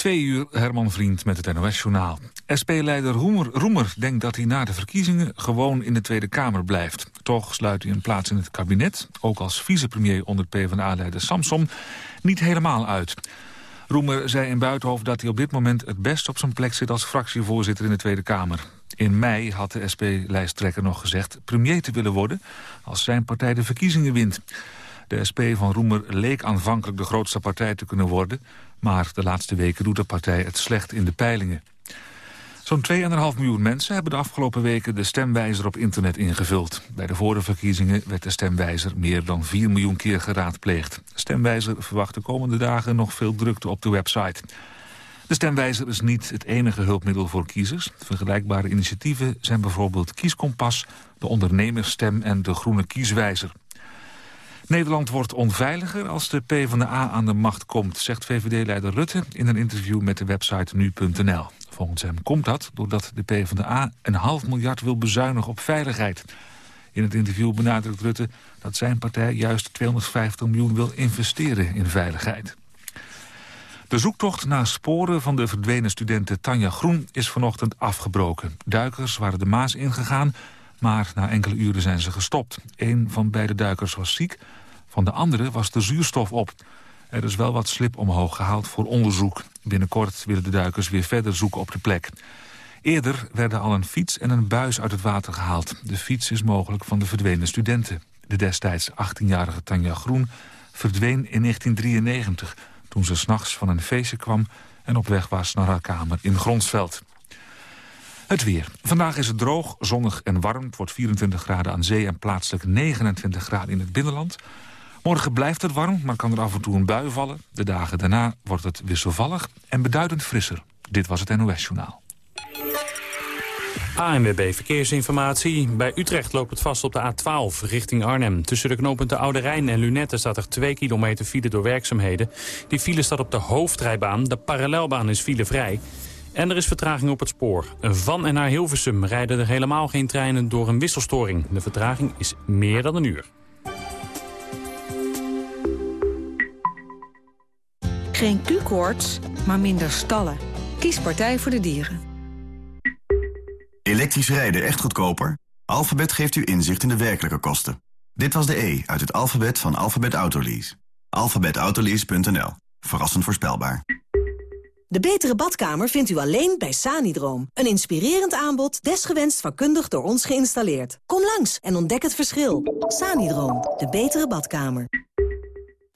Twee uur Herman Vriend met het NOS-journaal. SP-leider Roemer, Roemer denkt dat hij na de verkiezingen gewoon in de Tweede Kamer blijft. Toch sluit hij een plaats in het kabinet, ook als vicepremier onder PvdA-leider Samson, niet helemaal uit. Roemer zei in Buitenhof dat hij op dit moment het best op zijn plek zit als fractievoorzitter in de Tweede Kamer. In mei had de SP-lijsttrekker nog gezegd premier te willen worden als zijn partij de verkiezingen wint. De SP van Roemer leek aanvankelijk de grootste partij te kunnen worden... maar de laatste weken doet de partij het slecht in de peilingen. Zo'n 2,5 miljoen mensen hebben de afgelopen weken de stemwijzer op internet ingevuld. Bij de vorige verkiezingen werd de stemwijzer meer dan 4 miljoen keer geraadpleegd. De stemwijzer verwacht de komende dagen nog veel drukte op de website. De stemwijzer is niet het enige hulpmiddel voor kiezers. Vergelijkbare initiatieven zijn bijvoorbeeld Kieskompas, de ondernemersstem en de Groene Kieswijzer. Nederland wordt onveiliger als de PvdA aan de macht komt, zegt VVD-leider Rutte in een interview met de website nu.nl. Volgens hem komt dat doordat de PvdA een half miljard wil bezuinigen op veiligheid. In het interview benadrukt Rutte dat zijn partij juist 250 miljoen wil investeren in veiligheid. De zoektocht naar sporen van de verdwenen studenten Tanja Groen is vanochtend afgebroken. Duikers waren de Maas ingegaan, maar na enkele uren zijn ze gestopt. Een van beide duikers was ziek, van de andere was de zuurstof op. Er is wel wat slip omhoog gehaald voor onderzoek. Binnenkort willen de duikers weer verder zoeken op de plek. Eerder werden al een fiets en een buis uit het water gehaald. De fiets is mogelijk van de verdwenen studenten. De destijds 18-jarige Tanja Groen verdween in 1993... toen ze s'nachts van een feestje kwam en op weg was naar haar kamer in Gronsveld. Het weer. Vandaag is het droog, zonnig en warm. Het wordt 24 graden aan zee en plaatselijk 29 graden in het binnenland. Morgen blijft het warm, maar kan er af en toe een bui vallen. De dagen daarna wordt het wisselvallig en beduidend frisser. Dit was het NOS Journaal. ANWB Verkeersinformatie. Bij Utrecht loopt het vast op de A12 richting Arnhem. Tussen de knooppunten Oude Rijn en Lunetten staat er 2 kilometer file door werkzaamheden. Die file staat op de hoofdrijbaan. De parallelbaan is filevrij. En er is vertraging op het spoor. Van en naar Hilversum rijden er helemaal geen treinen door een wisselstoring. De vertraging is meer dan een uur. Geen Q-koorts, maar minder stallen. Kies Partij voor de Dieren. Elektrisch rijden echt goedkoper? Alphabet geeft u inzicht in de werkelijke kosten. Dit was de E uit het alfabet van Alphabet Autolease. Alphabetautolease.nl. Verrassend voorspelbaar. De betere badkamer vindt u alleen bij Sanidroom. Een inspirerend aanbod, desgewenst vakkundig door ons geïnstalleerd. Kom langs en ontdek het verschil. Sanidroom, de betere badkamer.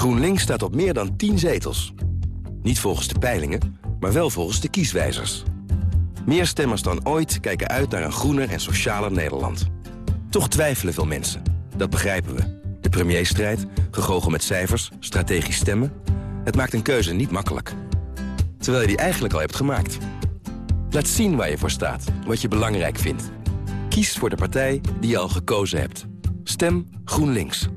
GroenLinks staat op meer dan 10 zetels. Niet volgens de peilingen, maar wel volgens de kieswijzers. Meer stemmers dan ooit kijken uit naar een groener en socialer Nederland. Toch twijfelen veel mensen. Dat begrijpen we. De premierstrijd, gegogel met cijfers, strategisch stemmen... het maakt een keuze niet makkelijk. Terwijl je die eigenlijk al hebt gemaakt. Laat zien waar je voor staat, wat je belangrijk vindt. Kies voor de partij die je al gekozen hebt. Stem GroenLinks.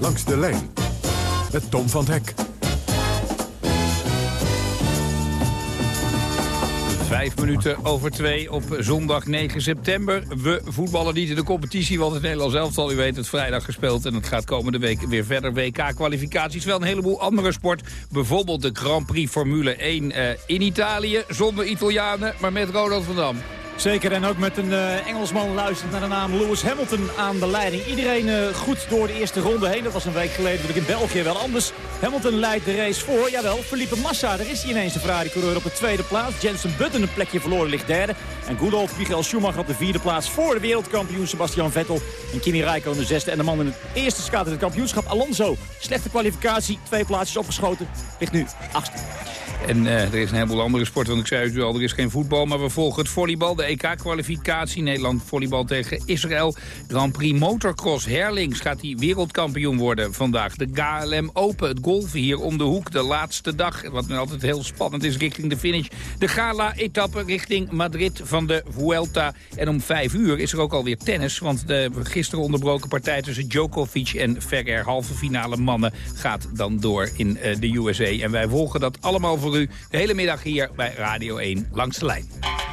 Langs de lijn met Tom van Hek. Vijf minuten over twee op zondag 9 september. We voetballen niet in de competitie, want het Nederlands elftal, u weet, het vrijdag gespeeld. En het gaat komende week weer verder. WK-kwalificaties, wel een heleboel andere sport. Bijvoorbeeld de Grand Prix Formule 1 uh, in Italië, zonder Italianen, maar met Ronald van Dam. Zeker, en ook met een uh, Engelsman luistert naar de naam Lewis Hamilton aan de leiding. Iedereen uh, goed door de eerste ronde heen. Dat was een week geleden natuurlijk in België wel anders. Hamilton leidt de race voor. Jawel, Felipe Massa, daar is hij ineens de Ferrari-coureur op de tweede plaats. Jensen Button een plekje verloren, ligt derde. En good old Michael Schumacher op de vierde plaats voor de wereldkampioen Sebastian Vettel. En Kimi Räikkönen de zesde. En de man in het eerste schaat in het kampioenschap, Alonso. Slechte kwalificatie, twee plaatsjes opgeschoten. Ligt nu achtste. En uh, er is een heleboel andere sporten, want ik zei u al, er is geen voetbal. Maar we volgen het volleybal, de EK-kwalificatie. Nederland volleybal tegen Israël. Grand Prix Motocross Herlings gaat hij wereldkampioen worden vandaag. De KLM Open, het golven hier om de hoek. De laatste dag, wat nu altijd heel spannend is richting de finish. De gala-etappe richting Madrid van de Vuelta. En om vijf uur is er ook alweer tennis. Want de gisteren onderbroken partij tussen Djokovic en Ferrer... halve finale mannen gaat dan door in uh, de USA. En wij volgen dat allemaal voor u de hele middag hier bij Radio 1 langs de lijn.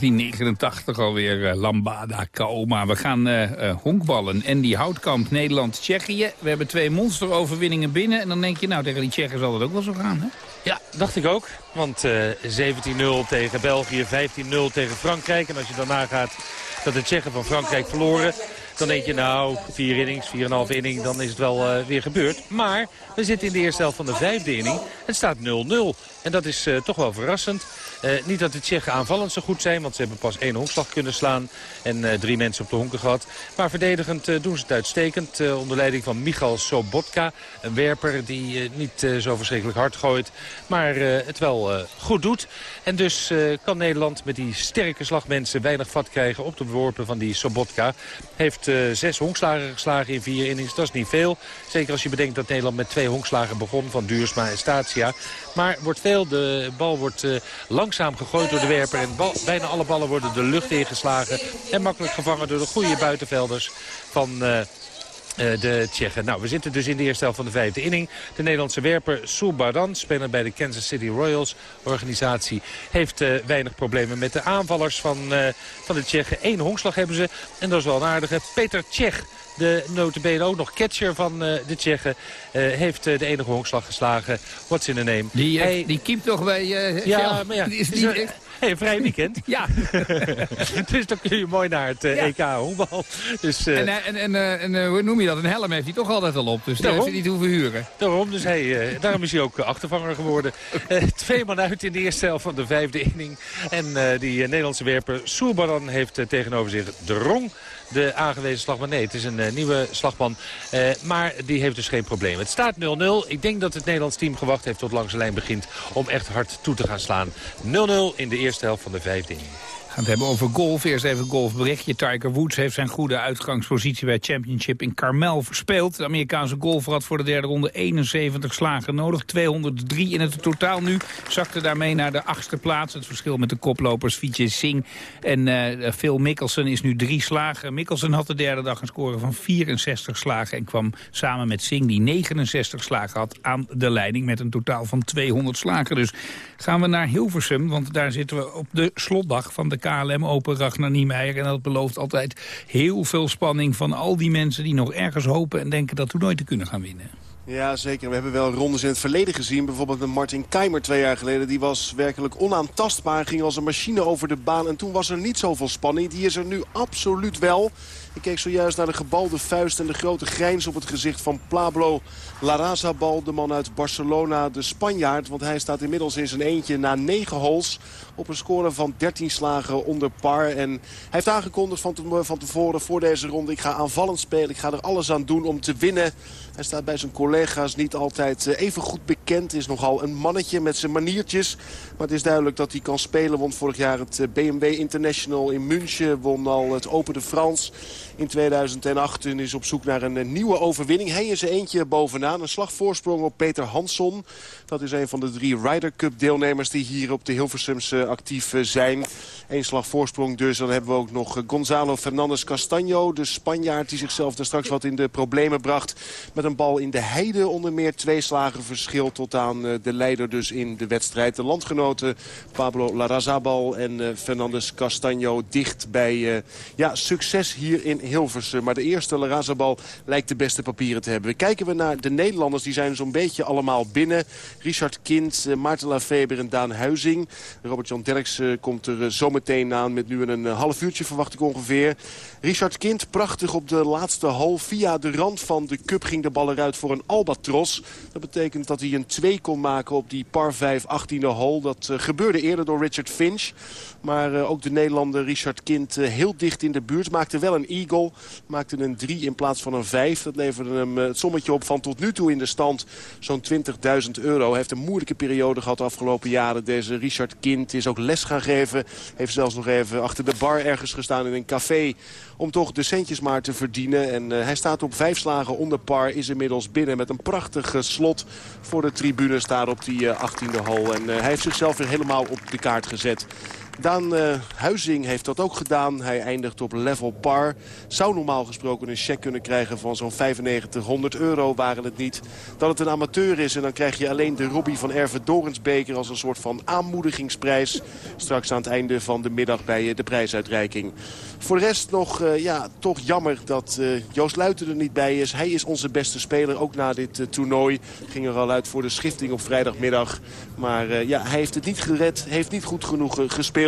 1989 alweer uh, Lambada Kaoma. We gaan uh, uh, honkballen. En die Houtkamp, Nederland, Tsjechië. We hebben twee monsteroverwinningen binnen. En dan denk je, nou, tegen die Tsjechen zal het ook wel zo gaan, hè? Ja, dacht ik ook. Want 17-0 tegen België, 15-0 tegen Frankrijk. En als je daarna gaat dat de Tsjechen van Frankrijk verloren... dan denk je, nou, vier innings, 4,5 inning, dan is het wel weer gebeurd. Maar we zitten in de eerste helft van de vijfde inning. Het staat 0-0. En dat is toch wel verrassend. Niet dat de Tsjechen aanvallend zo goed zijn, want ze hebben pas één honkslag kunnen slaan. En drie mensen op de honken gehad. Maar verdedigend doen ze het uitstekend. onder leiding van Michal Sobotka. Een werper die niet zo verschrikkelijk hard gooit. Maar het wel goed doet. En dus kan Nederland met die sterke slagmensen weinig vat krijgen op de beworpen van die Sobotka. Heeft zes honkslagen geslagen in vier innings. Dat is niet veel. Zeker als je bedenkt dat Nederland met twee honkslagen begon van Duursma en Statia. Maar wordt veel, de bal wordt uh, langzaam gegooid door de werper. En bijna alle ballen worden de lucht ingeslagen. En makkelijk gevangen door de goede buitenvelders van... Uh, de Tsjechen. Nou, we zitten dus in de eerste helft van de vijfde inning. De Nederlandse werper Baran, speler bij de Kansas City Royals organisatie, heeft weinig problemen met de aanvallers van, van de Tsjechen. Eén honkslag hebben ze en dat is wel een aardige. Peter Tsjech de notabene ook nog catcher van uh, de Tsjechen. Uh, heeft uh, de enige honkslag geslagen. What's in the name? Die, Hij... die keept toch bij... ja, maar ja. Die is niet... Hey, vrij weekend. ja. dus dan kun je mooi naar het uh, ja. EK honkbal. Dus, uh, en en, en, en hoe noem je dat? Een helm heeft hij toch altijd al op. Dus daar heeft hij niet hoeven huren. Daarom, dus hij, daarom is hij ook achtervanger geworden. twee man uit in de eerste helft van de vijfde inning. En die Nederlandse werper Soerbaran heeft tegenover zich de Rong de aangewezen slagman. Nee, het is een uh, nieuwe slagman. Uh, maar die heeft dus geen probleem. Het staat 0-0. Ik denk dat het Nederlands team gewacht heeft tot langs de lijn begint... om echt hard toe te gaan slaan. 0-0 in de eerste helft van de vijfde inning gaan het hebben over golf. Eerst even golfberichtje. Tiger Woods heeft zijn goede uitgangspositie bij Championship in Carmel verspeeld. De Amerikaanse golfer had voor de derde ronde 71 slagen nodig. 203 in het totaal nu. Zakte daarmee naar de achtste plaats. Het verschil met de koplopers Vijay Singh en uh, Phil Mickelson is nu drie slagen. Mickelson had de derde dag een score van 64 slagen... en kwam samen met Singh, die 69 slagen had, aan de leiding... met een totaal van 200 slagen. Dus gaan we naar Hilversum, want daar zitten we op de slotdag van de KLM Open Ragnar Niemeyer. En dat belooft altijd heel veel spanning van al die mensen die nog ergens hopen en denken dat nooit te kunnen gaan winnen. Ja, zeker. We hebben wel rondes in het verleden gezien. Bijvoorbeeld met Martin Keimer twee jaar geleden. Die was werkelijk onaantastbaar. Ging als een machine over de baan. En toen was er niet zoveel spanning. Die is er nu absoluut wel. Ik keek zojuist naar de gebalde vuist en de grote grijns op het gezicht van Pablo Larrazabal. De man uit Barcelona, de Spanjaard. Want hij staat inmiddels in zijn eentje na negen holes op een score van 13 slagen onder par. En hij heeft aangekondigd van, te, van tevoren voor deze ronde... ik ga aanvallend spelen, ik ga er alles aan doen om te winnen. Hij staat bij zijn collega's niet altijd eh, even goed bekend. Is nogal een mannetje met zijn maniertjes. Maar het is duidelijk dat hij kan spelen. Won vorig jaar het eh, BMW International in München. Won al het Open de France in 2008 en is op zoek naar een eh, nieuwe overwinning. Hij is eentje bovenaan. Een slagvoorsprong op Peter Hansson. Dat is een van de drie Ryder Cup deelnemers die hier op de Hilversums actief zijn. Eén slag voorsprong dus. Dan hebben we ook nog Gonzalo Fernandez Castaño. De Spanjaard die zichzelf daar straks wat in de problemen bracht. Met een bal in de heide onder meer twee slagen verschil tot aan eh, de leider dus in de wedstrijd. De landgenoten Pablo Larrazabal en Fernandez Castaño dicht bij ja, succes hier in Hilversum. Maar de eerste Larrazabal lijkt de beste papieren te hebben. Kijken we naar de Nederlanders, die zijn zo'n beetje allemaal binnen. Richard Kind, Maarten Lafeber en Daan Huizing. Robert-Jan Derks komt er zometeen aan met nu een half uurtje verwacht ik ongeveer. Richard Kind prachtig op de laatste hal. Via de rand van de cup ging de bal eruit voor een albatros. Dat betekent dat hij een 2 kon maken op die par 5 18e hole. Dat gebeurde eerder door Richard Finch. Maar ook de Nederlander Richard Kind heel dicht in de buurt. Maakte wel een eagle. Maakte een 3 in plaats van een 5. Dat leverde hem het sommetje op van tot nu toe in de stand zo'n 20.000 euro. Hij heeft een moeilijke periode gehad de afgelopen jaren. Deze Richard Kind is ook les gaan geven. Heeft zelfs nog even achter de bar ergens gestaan in een café om toch de centjes maar te verdienen. En uh, hij staat op vijf slagen onder par, is inmiddels binnen met een prachtig slot voor de tribune. Staat op die uh, 18e hole en uh, hij heeft zichzelf weer helemaal op de kaart gezet. Daan uh, Huizing heeft dat ook gedaan. Hij eindigt op level par. Zou normaal gesproken een cheque kunnen krijgen van zo'n 9500 euro. Waren het niet dat het een amateur is. En dan krijg je alleen de Robbie van Erve Dorensbeker als een soort van aanmoedigingsprijs. Straks aan het einde van de middag bij de prijsuitreiking. Voor de rest nog uh, ja, toch jammer dat Joost Luiten er niet bij is. Hij is onze beste speler, ook na dit toernooi. Ging er al uit voor de schifting op vrijdagmiddag. Maar ja, hij heeft het niet gered, heeft niet goed genoeg gespeeld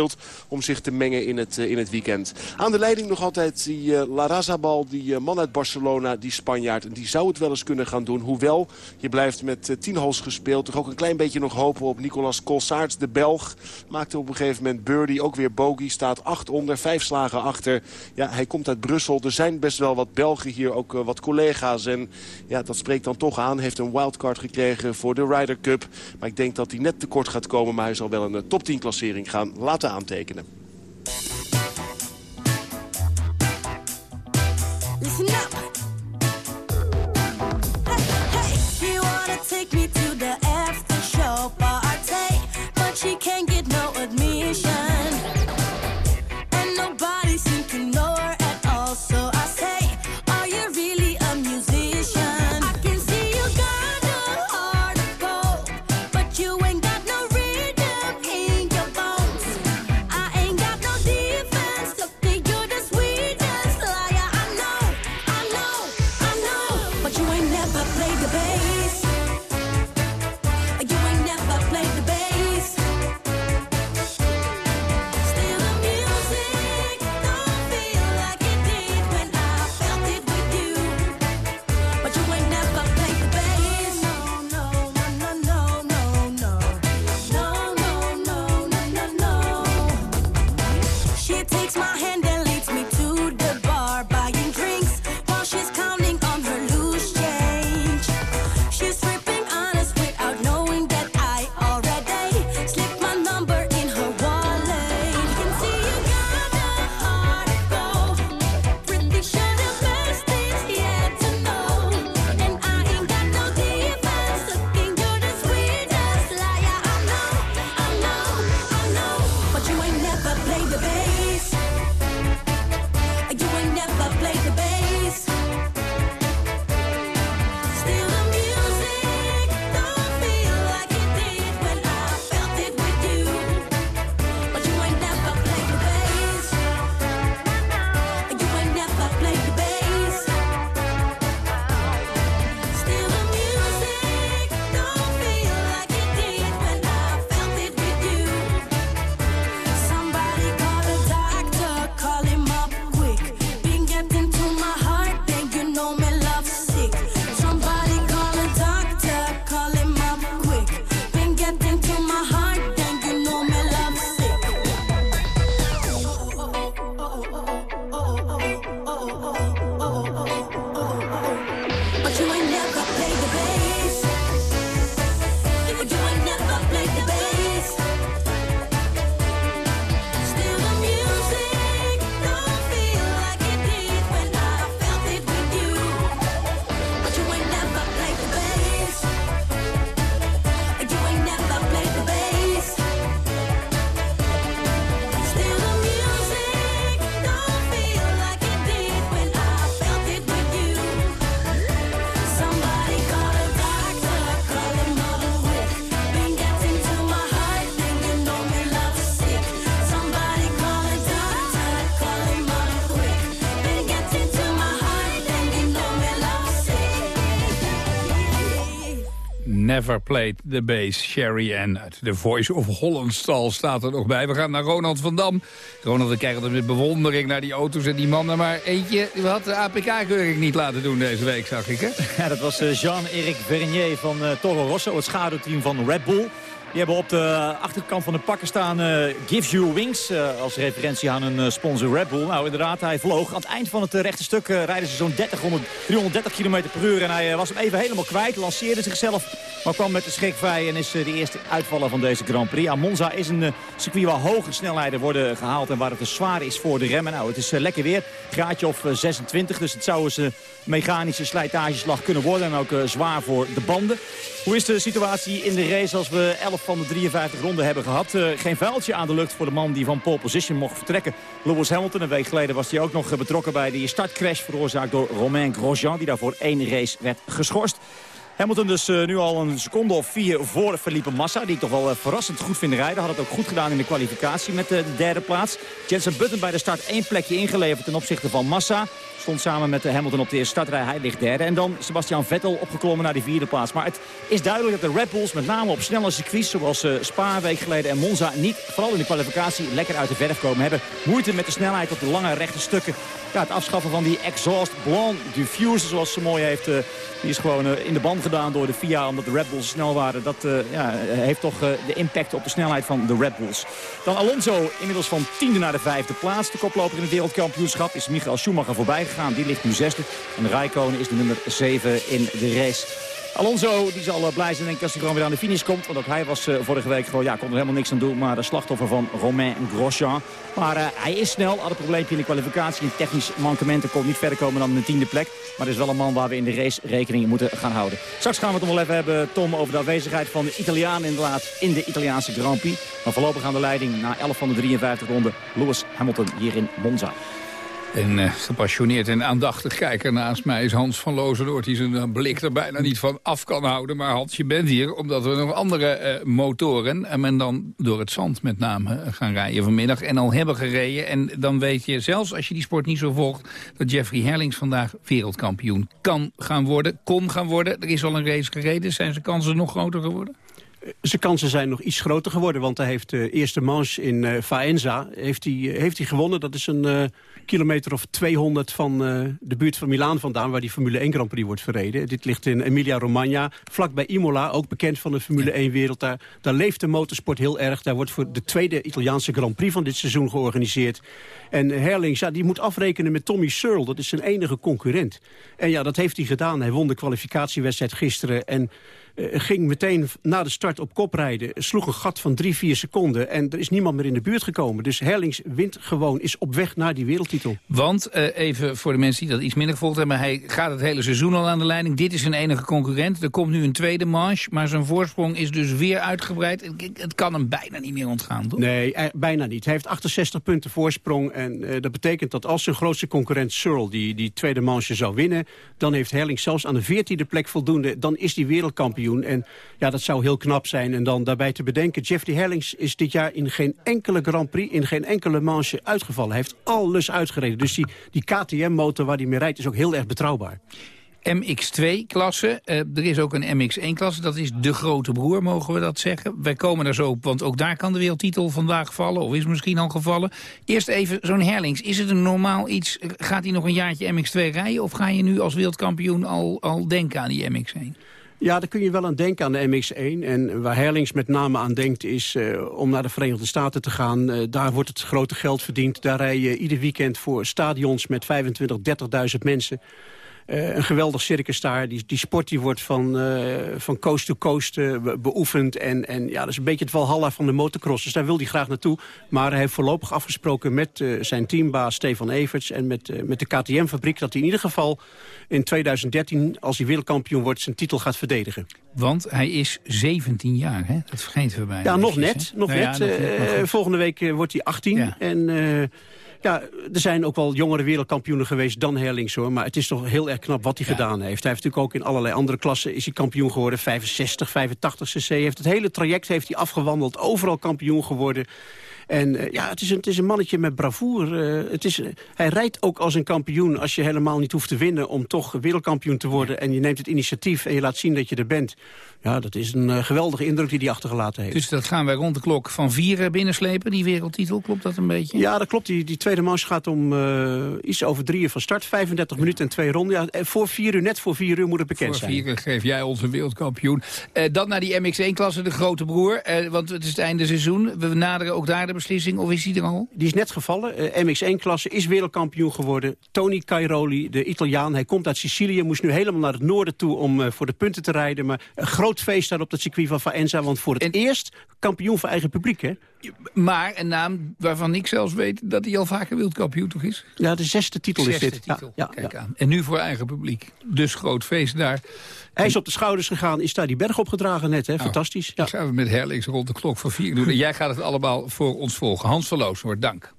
om zich te mengen in het, in het weekend. Aan de leiding nog altijd die uh, Larrazabal, die man uit Barcelona, die Spanjaard. En die zou het wel eens kunnen gaan doen. Hoewel, je blijft met tien holes gespeeld. Toch ook een klein beetje nog hopen op Nicolas Colsaerts, de Belg. Maakte op een gegeven moment birdie, ook weer bogey. Staat acht onder, vijf slagen achter. Ja, hij komt uit Brussel. Er zijn best wel wat Belgen hier, ook wat collega's. En ja, dat spreekt dan toch aan. Heeft een wildcard gekregen voor de Ryder Cup. Maar ik denk dat hij net tekort gaat komen. Maar hij zal wel een eh, top 10 klassering gaan laten aantekenen. Never Played the Bass, Sherry Ann uit The Voice of Hollandstal staat er nog bij. We gaan naar Ronald van Dam. Ronald, we kijken met bewondering naar die auto's en die mannen. Maar eentje had de APK-keuring niet laten doen deze week, zag ik, hè? Ja, dat was eh, Jean-Éric Vernier van uh, Toro Rosso, het schaduwteam van Red Bull. Die hebben op de achterkant van de pakken staan uh, Gives You Wings. Uh, als referentie aan een uh, sponsor Red Bull. Nou inderdaad, hij vloog. Aan het eind van het rechte stuk rijden ze zo'n 330 km per uur. En hij was hem even helemaal kwijt. Lanceerde zichzelf. Maar kwam met de schrik vrij en is de eerste uitvaller van deze Grand Prix. A Monza is een circuit waar hoge snelheden worden gehaald. En waar het te zwaar is voor de remmen. Nou, het is lekker weer. Graadje of 26. Dus het zou eens een mechanische slijtageslag kunnen worden. En ook zwaar voor de banden. Hoe is de situatie in de race als we 11 van de 53 ronden hebben gehad. Uh, geen vuiltje aan de lucht voor de man die van pole position mocht vertrekken. Lewis Hamilton, een week geleden was hij ook nog betrokken bij die startcrash... veroorzaakt door Romain Grosjean, die daarvoor één race werd geschorst. Hamilton dus uh, nu al een seconde of vier voor Felipe Massa. Die toch wel verrassend goed vind rijden. Had het ook goed gedaan in de kwalificatie met de derde plaats. Jensen Button bij de start één plekje ingeleverd ten opzichte van Massa. Stond samen met Hamilton op de eerste startrij. Hij ligt derde. En dan Sebastian Vettel opgeklommen naar die vierde plaats. Maar het is duidelijk dat de Red Bulls met name op snelle circuits... zoals Spa een week geleden en Monza niet, vooral in de kwalificatie... lekker uit de verf komen hebben. Moeite met de snelheid op de lange rechte stukken. Ja, het afschaffen van die exhaust blonde diffuser, zoals ze mooi heeft... die is gewoon in de band gedaan door de FIA omdat de Red Bulls snel waren. Dat ja, heeft toch de impact op de snelheid van de Red Bulls. Dan Alonso inmiddels van tiende naar de vijfde plaats. De koploper in het wereldkampioenschap is Michael Schumacher voorbij Die ligt nu zesde. En Raikkonen is de nummer zeven in de race. Alonso die zal eh, blij zijn denk ik, als hij gewoon weer aan de finish komt. Want ook hij was uh, vorige week gewoon, ja, kon er helemaal niks aan doen. Maar de slachtoffer van Romain Grosjean. Maar uh, hij is snel, had een probleempje in de kwalificatie. In technisch mankementen kon niet verder komen dan de tiende plek. Maar er is wel een man waar we in de race rekening moeten gaan houden. Straks gaan we het nog wel even hebben, Tom, over de aanwezigheid van de Italianen inderdaad in de Italiaanse Grand Prix. Maar voorlopig aan de leiding na 11 van de 53 ronden Lewis Hamilton hier in Monza. Een uh, gepassioneerd en aandachtig kijker naast mij is Hans van Lozenoord... die zijn blik er bijna niet van af kan houden. Maar Hans, je bent hier omdat we nog andere uh, motoren... en men dan door het zand met name gaan rijden vanmiddag... en al hebben gereden. En dan weet je, zelfs als je die sport niet zo volgt... dat Jeffrey Herlings vandaag wereldkampioen kan gaan worden, kon gaan worden. Er is al een race gereden. Zijn zijn kansen nog groter geworden? Zijn kansen zijn nog iets groter geworden. Want hij heeft de eerste manche in uh, Faenza heeft hij, heeft hij gewonnen. Dat is een kilometer of 200 van de buurt van Milaan vandaan... waar die Formule 1 Grand Prix wordt verreden. Dit ligt in Emilia-Romagna, vlakbij Imola. Ook bekend van de Formule 1-wereld. Daar, daar leeft de motorsport heel erg. Daar wordt voor de tweede Italiaanse Grand Prix van dit seizoen georganiseerd. En Herlings, ja, die moet afrekenen met Tommy Searle. Dat is zijn enige concurrent. En ja, dat heeft hij gedaan. Hij won de kwalificatiewedstrijd gisteren... En ging meteen na de start op kop rijden. Sloeg een gat van drie, vier seconden. En er is niemand meer in de buurt gekomen. Dus Herlings wint gewoon, is op weg naar die wereldtitel. Want, uh, even voor de mensen die dat iets minder gevolgd hebben... hij gaat het hele seizoen al aan de leiding. Dit is zijn enige concurrent. Er komt nu een tweede manche. Maar zijn voorsprong is dus weer uitgebreid. Het, kan hem bijna niet meer ontgaan, toch? Nee, er, bijna niet. Hij heeft 68 punten voorsprong. En uh, dat betekent dat als zijn grootste concurrent Searle... die, die tweede manche zou winnen... dan heeft Herlings zelfs aan de veertiende plek voldoende. Dan is hij wereldkampioen. En ja, dat zou heel knap zijn. En dan daarbij te bedenken, Jeffrey Herlings is dit jaar in geen enkele Grand Prix, in geen enkele manche uitgevallen. Hij heeft alles uitgereden. Dus die, die KTM-motor waar hij mee rijdt is ook heel erg betrouwbaar. MX2-klasse. Uh, er is ook een MX1-klasse. Dat is de grote broer, mogen we dat zeggen. Wij komen daar zo op, want ook daar kan de wereldtitel vandaag vallen. Of is misschien al gevallen. Eerst even zo'n Herlings. Is het een normaal iets? Gaat hij nog een jaartje MX2 rijden? Of ga je nu als wereldkampioen al, al denken aan die MX1? Ja, daar kun je wel aan denken aan de MX1. En waar Herlings met name aan denkt is uh, om naar de Verenigde Staten te gaan. Uh, daar wordt het grote geld verdiend. Daar rij je ieder weekend voor stadions met 25, 30.000 mensen. Uh, een geweldig circus daar. Die, die sport die wordt van, uh, van coast to coast uh, beoefend. En, en ja, dat is een beetje het Valhalla van de motocross. Dus daar wil hij graag naartoe. Maar hij heeft voorlopig afgesproken met zijn teambaas Stefan Everts... en met, met de KTM-fabriek dat hij in ieder geval in 2013... als hij wereldkampioen wordt, zijn titel gaat verdedigen. Want hij is 17 jaar, hè? Dat vergeten we bijna. Ja, nog net. Nog, nou net. Nog net volgende week wordt hij 18. Ja. En ja, er zijn ook wel jongere wereldkampioenen geweest dan Herlings hoor. Maar het is toch heel erg knap wat hij ja. gedaan heeft. Hij heeft natuurlijk ook in allerlei andere klassen is hij kampioen geworden. 65, 85 cc. Heeft het hele traject heeft hij afgewandeld. Overal kampioen geworden. En uh, ja, het is, een, het is een mannetje met bravoure. Uh, het is, uh, hij rijdt ook als een kampioen als je helemaal niet hoeft te winnen... om toch wereldkampioen te worden. En je neemt het initiatief en je laat zien dat je er bent. Ja, dat is een geweldige indruk die hij achtergelaten heeft. Dus dat gaan wij rond de klok van vier binnenslepen, die wereldtitel. Klopt dat een beetje? Ja, dat klopt. Die, die tweede manche gaat om iets over drie uur van start. 35 minuten en twee ronden. Ja, voor vier uur, net voor vier uur moet het bekend voor zijn. Voor vier uur geef jij onze wereldkampioen. dan naar die MX1-klasse, de grote broer. want het is het einde seizoen. We naderen ook daar de beslissing of is die er al? Die is net gevallen. Uh, MX1-klasse is wereldkampioen geworden. Tony Cairoli, de Italiaan, hij komt uit Sicilië. Moest nu helemaal naar het noorden toe om uh, voor de punten te rijden. Maar een groot feest daar op het circuit van Faenza. Want voor het en... eerst kampioen voor eigen publiek, hè? Maar een naam waarvan ik zelfs weet dat hij al vaker wereldkampioen toch is? Ja, de zesde titel zesde is dit. Titel. Ja, ja, Kijk ja. aan. En nu voor eigen publiek. Dus groot feest daar. Hij is op de schouders gegaan, is daar die berg opgedragen net. Hè? Nou, Fantastisch. Ja. gaan we met Herlings rond de klok van vier doen. En jij gaat het allemaal voor ons volgen. Hans Verloos, hoor, dank.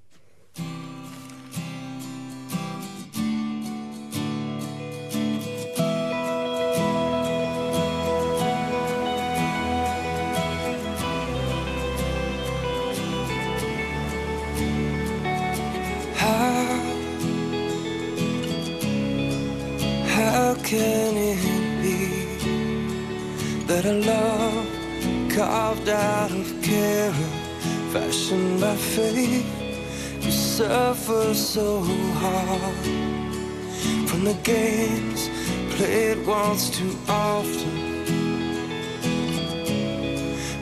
How can it that a love carved out of care, fashioned by fate, you suffer so hard from the games played once too often?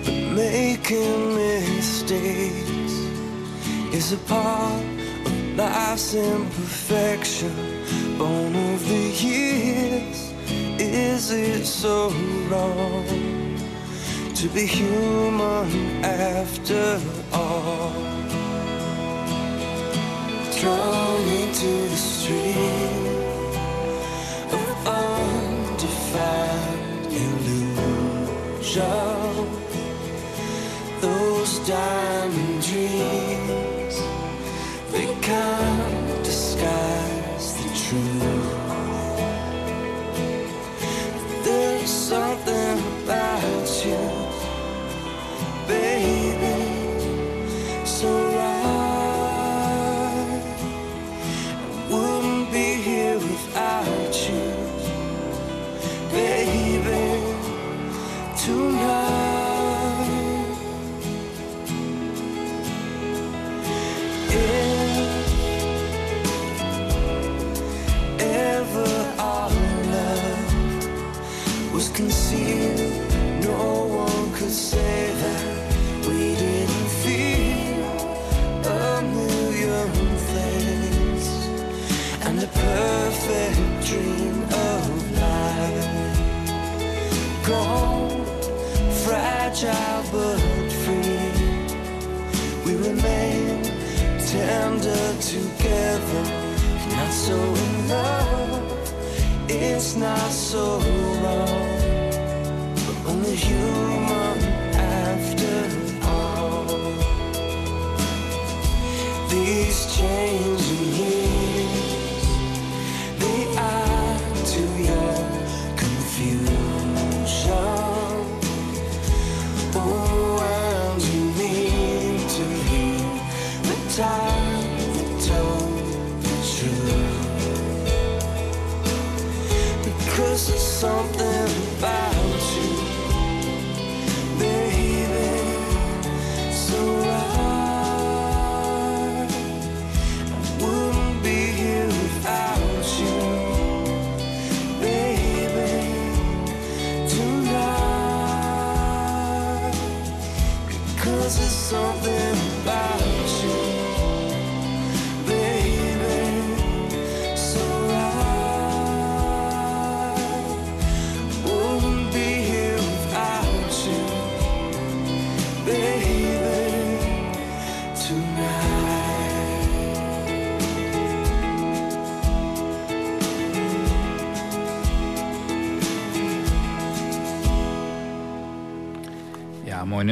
But making mistakes is a part of life's imperfection, born of the years. Is it so wrong to be human after all? Draw me to the stream of undefined illusion. Those diamond dreams, they can't disguise something tender together. Not so in love, it's not so wrong, but only human after all. These changing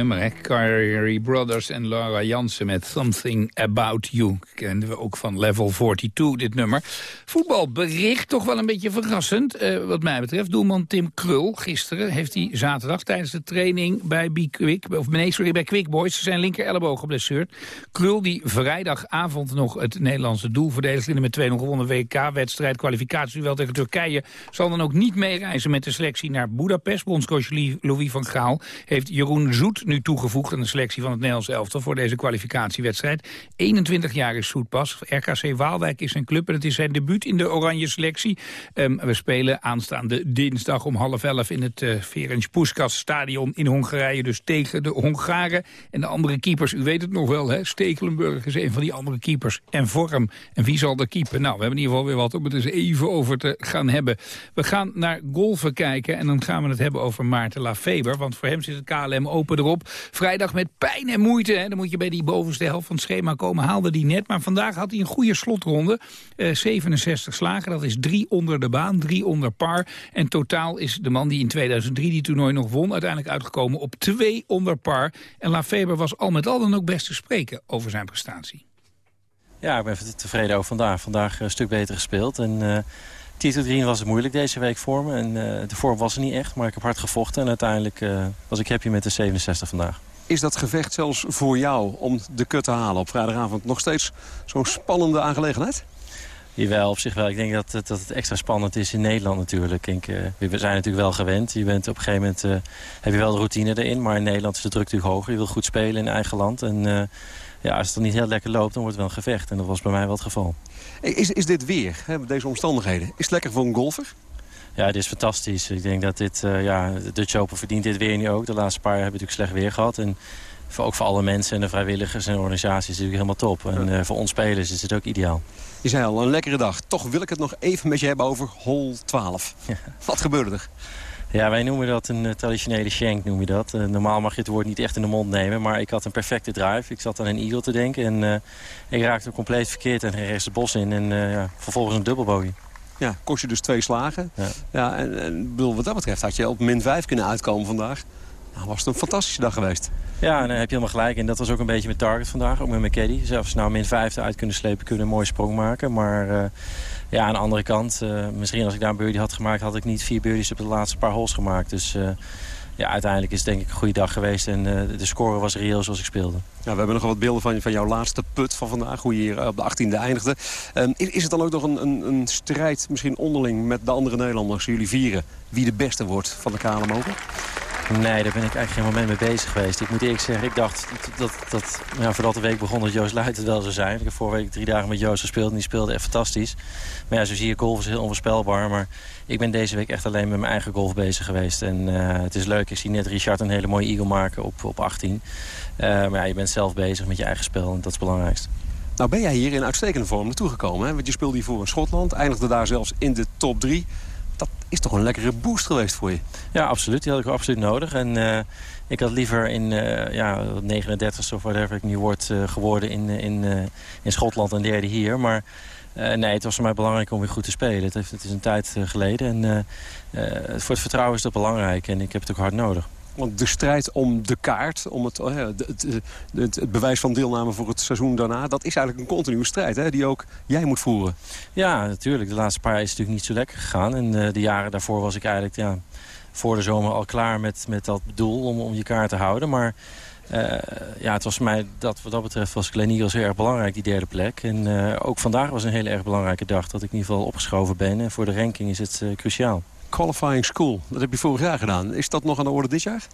nummer, hè? Carrie Brothers en Laura Jansen met Something About You. Kenden we ook van Level 42, dit nummer. Voetbalbericht, toch wel een beetje verrassend, eh, wat mij betreft. Doelman Tim Krul, gisteren heeft hij zaterdag tijdens de training bij Quick, of nee, sorry, bij Quick Boys, zijn linker elleboog geblesseerd. Krul, die vrijdagavond nog het Nederlandse doel verdedigde in de met 2-0 gewonnen WK-wedstrijd, kwalificatie wel tegen Turkije, zal dan ook niet meereizen met de selectie naar Budapest. Bondscoach Louis van Gaal heeft Jeroen Zoet toegevoegd aan de selectie van het Nederlands elftal voor deze kwalificatiewedstrijd. 21 jaar is Zoet pas. RKC Waalwijk is zijn club en het is zijn debuut in de oranje selectie. Ehm, we spelen aanstaande dinsdag om half elf in het uh, Ferenc Puskas stadion in Hongarije. Dus tegen de Hongaren en de andere keepers. U weet het nog wel, hè? Stekelenburg is een van die andere keepers. En Vorm. En wie zal er keeper? Nou, we hebben in ieder geval weer wat om het eens even over te gaan hebben. We gaan naar golven kijken en dan gaan we het hebben over Maarten Lafeber. Want voor hem zit het KLM Open erop. Vrijdag met pijn en moeite. Hè, dan moet je bij die bovenste helft van het schema komen. Haalde die net. Maar vandaag had hij een goede slotronde. Eh, 67 slagen. Dat is drie onder de baan. Drie onder par. En totaal is de man die in 2003 die toernooi nog won... uiteindelijk uitgekomen op twee onder par. En Lafeber was al met al dan ook best te spreken over zijn prestatie. Ja, ik ben tevreden over vandaag. Vandaag een stuk beter gespeeld. En uh, Tito Green was het moeilijk deze week voor me. En uh, de vorm was er niet echt, maar ik heb hard gevochten. En uiteindelijk uh, was ik happy met de 67 vandaag. Is dat gevecht zelfs voor jou om de kut te halen op vrijdagavond nog steeds zo'n spannende aangelegenheid? Jawel, op zich wel. Ik denk dat, het- dat het extra spannend is in Nederland natuurlijk. Ik, eh, we zijn natuurlijk wel gewend. Je bent op een gegeven moment eh, heb je wel de routine erin. Maar in Nederland is de druk natuurlijk hoger. Je wil goed spelen in eigen land. En eh, ja, als het dan niet heel lekker loopt, dan wordt het wel een gevecht. En dat was bij mij wel het geval. Is, is dit weer, hè, deze omstandigheden, is het lekker voor een golfer? Ja, dit is fantastisch. Ik denk dat dit, eh, ja, de Dutch Open verdient dit weer nu ook. De laatste paar jaar hebben we natuurlijk slecht weer gehad. En voor, ook voor alle mensen en de vrijwilligers en de organisaties is het natuurlijk helemaal top. En eh, voor ons spelers is het ook ideaal. Je zei al, een lekkere dag. Toch wil ik het nog even met je hebben over hole 12. Wat gebeurde er? Ja, wij noemen dat een eh, traditionele shank, noem je dat. Eh, normaal mag je het woord niet echt in de mond nemen, maar ik had een perfecte drive. Ik zat aan een eagle te denken en eh, ik raakte hem compleet verkeerd en rechts het bos in. En ja, vervolgens een dubbelbogey. Ja, kost je dus twee slagen. Ja. Ja, en, en ik bedoel, wat dat betreft had je op min 5 kunnen uitkomen vandaag. Nou, was het een fantastische dag geweest. Ja, en daar heb je helemaal gelijk. En dat was ook een beetje mijn target vandaag, ook met mijn caddy. Zelfs nou min vijfde uit kunnen slepen, kunnen een mooie sprong maken. Maar eh, ja, aan de andere kant, eh, misschien als ik daar een birdie had gemaakt... had ik niet vier birdies op de laatste paar holes gemaakt. Dus eh, ja, uiteindelijk is het denk ik een goede dag geweest. En eh, de score was reëel zoals ik speelde. Ja, we hebben nog wat beelden van, van jouw laatste put van vandaag. Hoe je hier op de 18e eindigde. Ehm, is, is het dan ook nog een, een, een strijd misschien onderling met de andere Nederlanders? Jullie vieren wie de beste wordt van de KLM Open? Nee, daar ben ik eigenlijk geen moment mee bezig geweest. Ik moet eerlijk zeggen, ik dacht dat, dat, ja, voordat de week begon dat Joost Luit het wel zou zijn. Ik heb vorige week drie dagen met Joost gespeeld en die speelde echt fantastisch. Maar ja, zo zie je, golf is heel onvoorspelbaar. Maar ik ben deze week echt alleen met mijn eigen golf bezig geweest. En eh, het is leuk, ik zie net Richard een hele mooie eagle maken op, op 18. Eh, maar ja, je bent zelf bezig met je eigen spel en dat is het belangrijkste. Nou ben jij hier in uitstekende vorm naartoe gekomen. Want je speelde hier voor in Schotland. Eindigde daar zelfs in de top 3. Dat is toch een lekkere boost geweest voor je? Ja, absoluut. Die had ik absoluut nodig. En eh, ik had liever in uh, ja, 39 of whatever ik nu word uh, geworden in, in, in Schotland en derde hier. Maar nee, het was voor mij belangrijk om weer goed te spelen. Het, heeft, het is een tijd geleden. En voor het vertrouwen is dat belangrijk. En ik heb het ook hard nodig. Want de strijd om de kaart, om het, oh het, het, het, het, bewijs van deelname voor het seizoen daarna... dat is eigenlijk een continue strijd hè, die ook jij moet voeren. Ja, natuurlijk. De laatste paar jaar is natuurlijk niet zo lekker gegaan. En uh, de jaren daarvoor was ik eigenlijk ja, voor de zomer al klaar met, met dat doel om, om je kaart te houden. Maar uh, ja, het was voor mij, dat, wat dat betreft, was Glen Eagles heel erg belangrijk, die derde plek. En uh, ook vandaag was een hele erg belangrijke dag dat ik in ieder geval opgeschoven ben. En voor de ranking is het cruciaal qualifying school. Dat heb je vorig jaar gedaan. Is dat nog aan de orde dit jaar?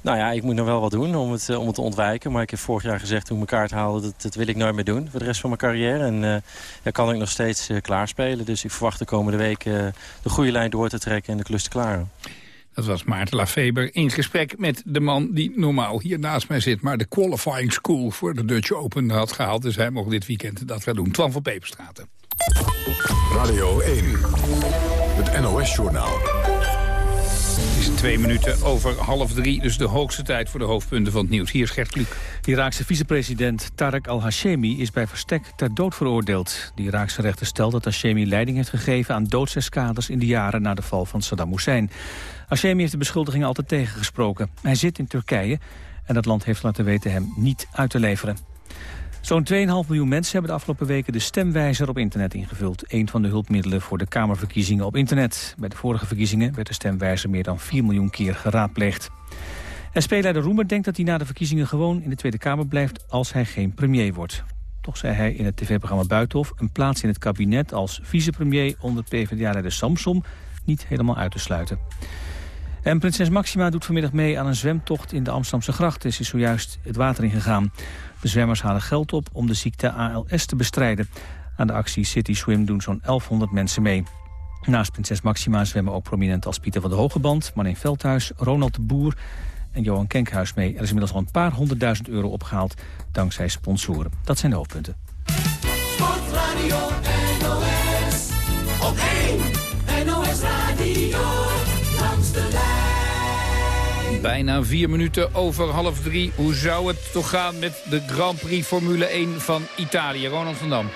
Nou ja, ik moet nog wel wat doen om het, om het te ontwijken. Maar ik heb vorig jaar gezegd toen ik mijn kaart haalde... dat, dat wil ik nooit meer doen voor de rest van mijn carrière. En uh, ja, kan ik nog steeds uh, klaarspelen. Dus ik verwacht de komende week uh, de goede lijn door te trekken en de klus te klaren. Dat was Maarten Lafeber in gesprek met de man die normaal hier naast mij zit... maar de qualifying school voor de Dutch Open had gehaald. Dus hij mocht dit weekend dat gaan doen. Twan van Peperstraten. Radio 1, het NOS-journaal. Het is twee minuten over half drie, dus de hoogste tijd voor de hoofdpunten van het nieuws. Hier is Gert Kluk. De Iraakse vicepresident Tarek al-Hashemi is bij verstek ter dood veroordeeld. De Iraakse rechter stelt dat Hashemi leiding heeft gegeven aan doodseskaders in de jaren na de val van Saddam Hussein. Hashemi heeft de beschuldigingen altijd tegengesproken. Hij zit in Turkije en dat land heeft laten weten hem niet uit te leveren. Zo'n 2,5 miljoen mensen hebben de afgelopen weken de stemwijzer op internet ingevuld. Een van de hulpmiddelen voor de Kamerverkiezingen op internet. Bij de vorige verkiezingen werd de stemwijzer meer dan 4 miljoen keer geraadpleegd. SP-leider Roemer denkt dat hij na de verkiezingen gewoon in de Tweede Kamer blijft als hij geen premier wordt. Toch zei hij in het tv-programma Buitenhof een plaats in het kabinet als vicepremier onder PvdA-leider Samsom niet helemaal uit te sluiten. En prinses Maxima doet vanmiddag mee aan een zwemtocht in de Amsterdamse gracht. Ze is zojuist het water ingegaan. De zwemmers halen geld op om de ziekte ALS te bestrijden. Aan de actie City Swim doen zo'n 1100 mensen mee. Naast prinses Maxima zwemmen ook prominenten als Pieter van der Hogeband... Marleen Veldhuis, Ronald de Boer en Johan Kenkhuis mee. Er is inmiddels al een paar honderdduizend euro opgehaald dankzij sponsoren. Dat zijn de hoofdpunten. Sportradio NOS, op 1 NOS de. Bijna vier minuten over half drie. Hoe zou het toch gaan met de Grand Prix Formule 1 van Italië? Ronald van Dam.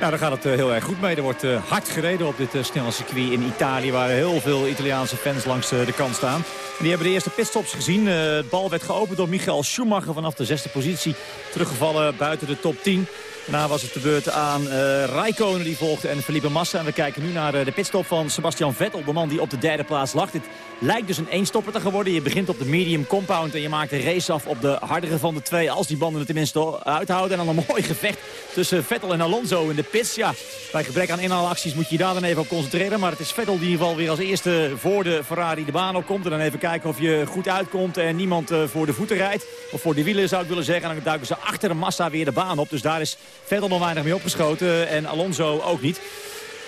Ja, daar gaat het uh, heel erg goed mee. Er wordt uh, hard gereden op dit uh, snelle circuit in Italië... waar heel veel Italiaanse fans langs de kant staan. En die hebben de eerste pitstops gezien. het bal werd geopend door Michael Schumacher vanaf de zesde positie. Teruggevallen buiten de top 10. Daarna was het de beurt aan uh, Raikkonen die volgde en Felipe Massa. En we kijken nu naar de pitstop van Sebastian Vettel, de man die op de derde plaats lag. Dit lijkt dus een eenstopper te geworden. Je begint op de medium compound en je maakt de race af op de hardere van de twee. Als die banden het tenminste uithouden. En dan een mooi gevecht tussen Vettel en Alonso in de pits. Ja, bij gebrek aan inhaalacties moet je daar dan even op concentreren. Maar het is Vettel die in ieder geval weer als eerste voor de Ferrari de baan op komt. En dan even kijken of je goed uitkomt en niemand uh, voor de voeten rijdt. Of voor de wielen zou ik willen zeggen. En dan duiken ze achter de massa weer de baan op. Dus daar is Vettel nog weinig mee opgeschoten. En Alonso ook niet.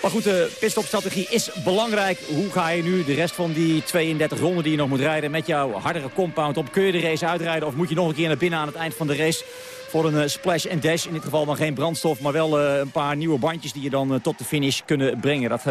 Maar goed, de pitstopstrategie is belangrijk. Hoe ga je nu de rest van die 32 ronden die je nog moet rijden... met jouw hardere compound op? Kun je de race uitrijden of moet je nog een keer naar binnen aan het eind van de race voor een uh, splash en dash. In dit geval dan geen brandstof, maar wel uh, een paar nieuwe bandjes die je dan uh, tot de finish kunnen brengen. Dat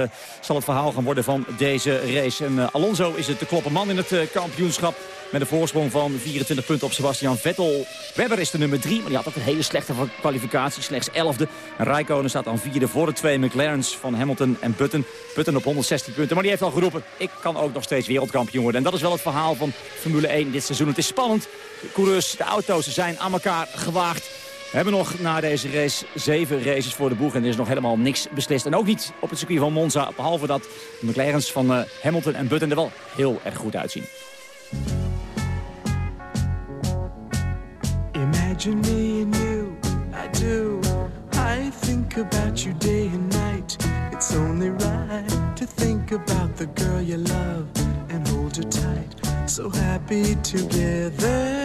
zal het verhaal gaan worden van deze race. En Alonso is het de kloppen man in het kampioenschap. Met een voorsprong van 24 punten op Sebastian Vettel. Webber is de nummer 3, maar die had ook een hele slechte kwalificatie. Slechts 11e. En Rijkonen staat dan vierde voor de twee McLaren's van Hamilton en Button. Button op 116 punten. Maar die heeft al geroepen, ik kan ook nog steeds wereldkampioen worden. En dat is wel het verhaal van Formule 1 dit seizoen. Het is spannend. De coureurs, de auto's zijn aan elkaar gewaagd. We hebben nog na deze race zeven races voor de boeg. En er is nog helemaal niks beslist. En ook niet op het circuit van Monza. Behalve dat de McLaren's van uh, Hamilton en Button er wel heel erg goed uitzien. Imagine me and you, I do. I think about you day and night. It's only right to think about the girl you love and hold her tight. So happy together.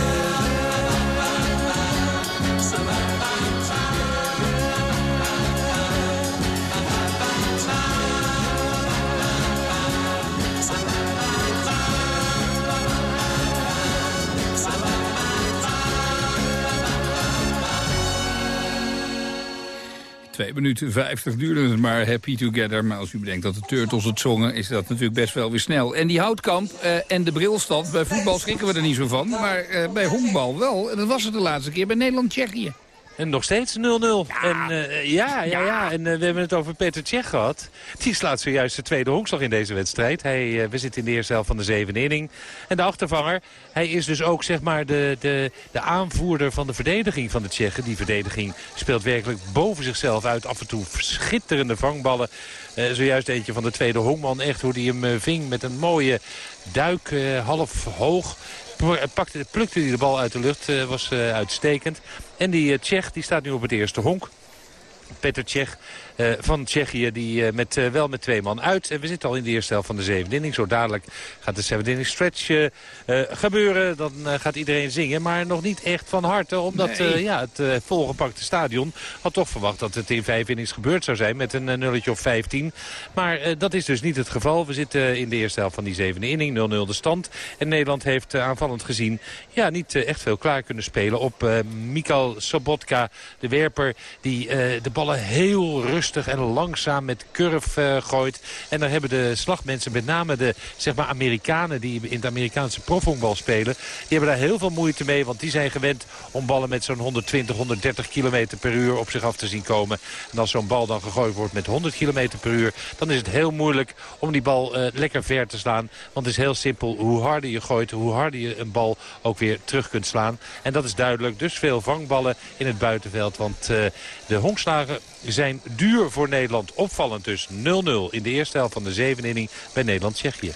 2 minuten 50 duurde het maar Happy Together. Maar als u bedenkt dat de Turtles het zongen, is dat natuurlijk best wel weer snel. En die houtkamp eh, en de brilstand, bij voetbal schrikken we er niet zo van. Maar eh, bij honkbal wel. En dat was het de laatste keer bij Nederland-Tsjechië. En nog steeds 0-0. En eh, ja, ja, ja. En eh, we hebben het over Peter Tsjech gehad. Die slaat zojuist de tweede honkslag in deze wedstrijd. Hij, eh, we zitten in de eerste helft van de zevende inning. En de achtervanger, hij is dus ook zeg maar de, de, de aanvoerder van de verdediging van de Tsjechen. Die verdediging speelt werkelijk boven zichzelf uit. Af en toe schitterende vangballen. Eh, zojuist eentje van de tweede honkman. Echt hoe hij hem eh, ving met een mooie duik, eh, half hoog. Pakte, plukte hij de bal uit de lucht, eh, was eh, uitstekend. En die eh, Tsjech die staat nu op het eerste honk. Peter Tsjech van Tsjechië. Die eh, met, eh, wel met twee man uit. En we zitten al in de eerste helft van de zevende inning. Zo dadelijk gaat de zevende inning stretch eh, eh, gebeuren. Dan eh, gaat iedereen zingen. Maar nog niet echt van harte. Omdat Nee. eh, ja, het eh, volgepakte stadion had toch verwacht dat het in vijf innings gebeurd zou zijn. Met een eh, nulletje of 15. Maar eh, dat is dus niet het geval. We zitten in de eerste helft van die zevende inning. 0-0 de stand. En Nederland heeft eh, aanvallend gezien ja, niet eh, echt veel klaar kunnen spelen op eh Mikal Sobotka. De werper die eh, de ballen heel rustig en langzaam met curve eh, gooit. En daar hebben de slagmensen, met name de zeg maar, Amerikanen die in het Amerikaanse profhonkbal spelen. Die hebben daar heel veel moeite mee. Want die zijn gewend om ballen met zo'n 120, 130 km per uur op zich af te zien komen. En als zo'n bal dan gegooid wordt met 100 km per uur... dan is het heel moeilijk om die bal eh, lekker ver te slaan. Want het is heel simpel. Hoe harder je gooit, hoe harder je een bal ook weer terug kunt slaan. En dat is duidelijk. Dus veel vangballen in het buitenveld. Want eh, de honkslagen zijn duur voor Nederland. Opvallend dus 0-0 in de eerste helft van de zevende inning bij Nederland-Tsjechië.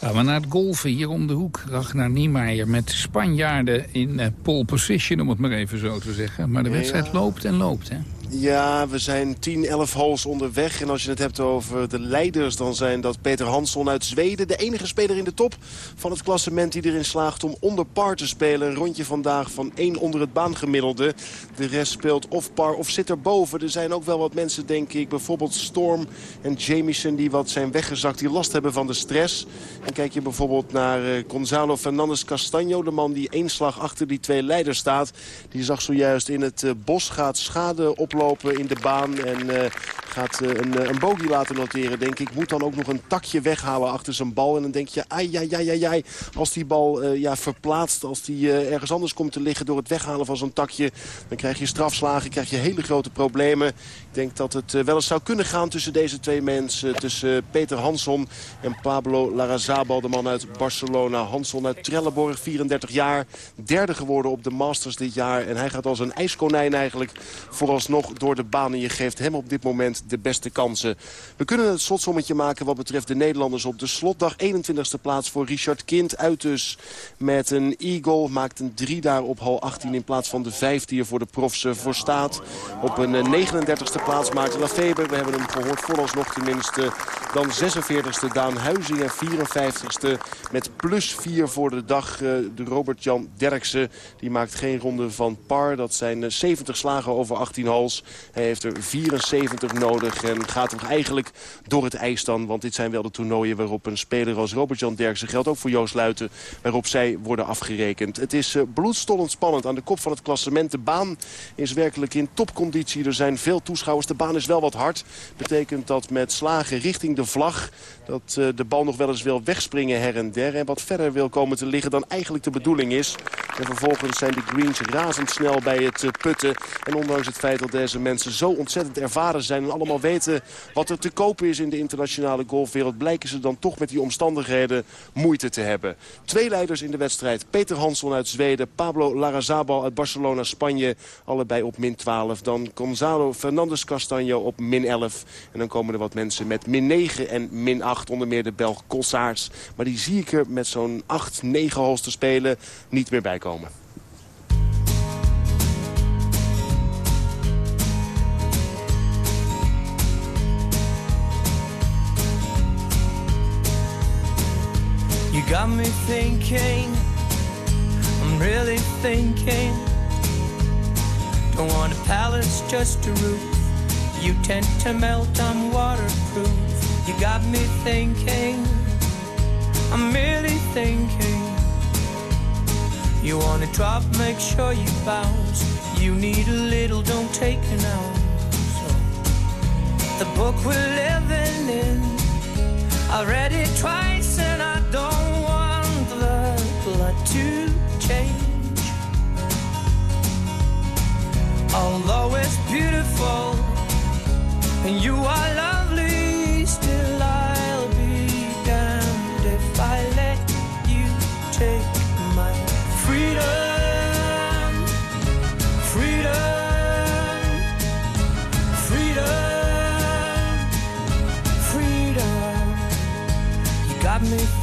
Gaan we naar het golfen hier om de hoek. Ragnar Niemeyer met Spanjaarden in eh, pole position, om het maar even zo te zeggen. Maar de wedstrijd Ja. loopt en loopt, hè? Ja, we zijn 10, 11 holes onderweg. En als je het hebt over de leiders, dan zijn dat Peter Hansson uit Zweden. De enige speler in de top van het klassement die erin slaagt om onder par te spelen. Een rondje vandaag van 1 onder het baangemiddelde. De rest speelt of par of zit erboven. Er zijn ook wel wat mensen, denk ik, bijvoorbeeld Storm en Jamieson... die wat zijn weggezakt, die last hebben van de stress. En kijk je bijvoorbeeld naar eh, Gonzalo Fernandez Castaño... de man die één slag achter die twee leiders staat. Die zag zojuist in het eh, bos gaat schade oplopen in de baan... en eh, gaat eh, een, eh, een bogey laten noteren, denk ik. Moet dan ook nog een takje weghalen achter zijn bal. En dan denk je, ai, ai, ai, ai, ai. Als die bal ja, verplaatst, als die ergens anders komt te liggen... door het weghalen van zo'n takje, dan krijg je strafslagen, krijg je hele grote problemen. Ik denk dat het wel eens zou kunnen gaan tussen deze twee mensen. Tussen Peter Hansson en Pablo Larrazabal, de man uit Barcelona. Hansson uit Trelleborg, 34 jaar. Derde geworden op de Masters dit jaar. En hij gaat als een ijskonijn eigenlijk vooralsnog door de banen. Je geeft hem op dit moment de beste kansen. We kunnen het slotsommetje maken wat betreft de Nederlanders op de slotdag. 21ste plaats voor Richard Kind uit dus met een eagle. Maakt een 3 daar op hal 18 in plaats van de 5 die er voor de profs eh, voor staat. Op een eh, 39ste plaats Maarten Lafeber. We hebben hem gehoord vooralsnog tenminste. Dan 46ste Daan Huizing en 54ste met plus 4 voor de dag. eh, de Robert-Jan Derksen. Die maakt geen ronde van par. Dat zijn eh, 70 slagen over 18 hals. Hij heeft er 74 nodig en gaat toch eigenlijk door het ijs dan. Want dit zijn wel de toernooien waarop een speler als Robert-Jan Derksen... geldt ook voor Joost Luiten, waarop zij worden afgerekend. Het is eh, bloedstollend spannend aan de kop van het klassement. De baan is werkelijk in topconditie. Er zijn veel toeschouwers. De baan is wel wat hard. Betekent dat met slagen richting de vlag... dat eh, de bal nog wel eens wil wegspringen her en der... en wat verder wil komen te liggen dan eigenlijk de bedoeling is. En vervolgens zijn de greens razendsnel bij het eh, putten. En ondanks het feit dat deze mensen zo ontzettend ervaren zijn... en allemaal weten wat er te kopen is in de internationale golfwereld... blijken ze dan toch met die omstandigheden moeite te hebben. Twee leiders in de wedstrijd. Peter Hansson uit Zweden, Pablo Larrazabal uit Barcelona, Spanje. Allebei op min 12. Dan Gonzalo Fernandez Castaño op min 11. En dan komen er wat mensen met min 9 en min 8. Onder meer de Belg Kolsaars. Maar die zie ik er met zo'n 8, 9 holes te spelen niet meer bij komen. Got me thinking, I'm really thinking. Don't want a palace, just a roof. You tend to melt, I'm waterproof. You got me thinking, I'm really thinking. You wanna drop, make sure you bounce. You need a little, don't take an ounce. The book we're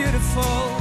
beautiful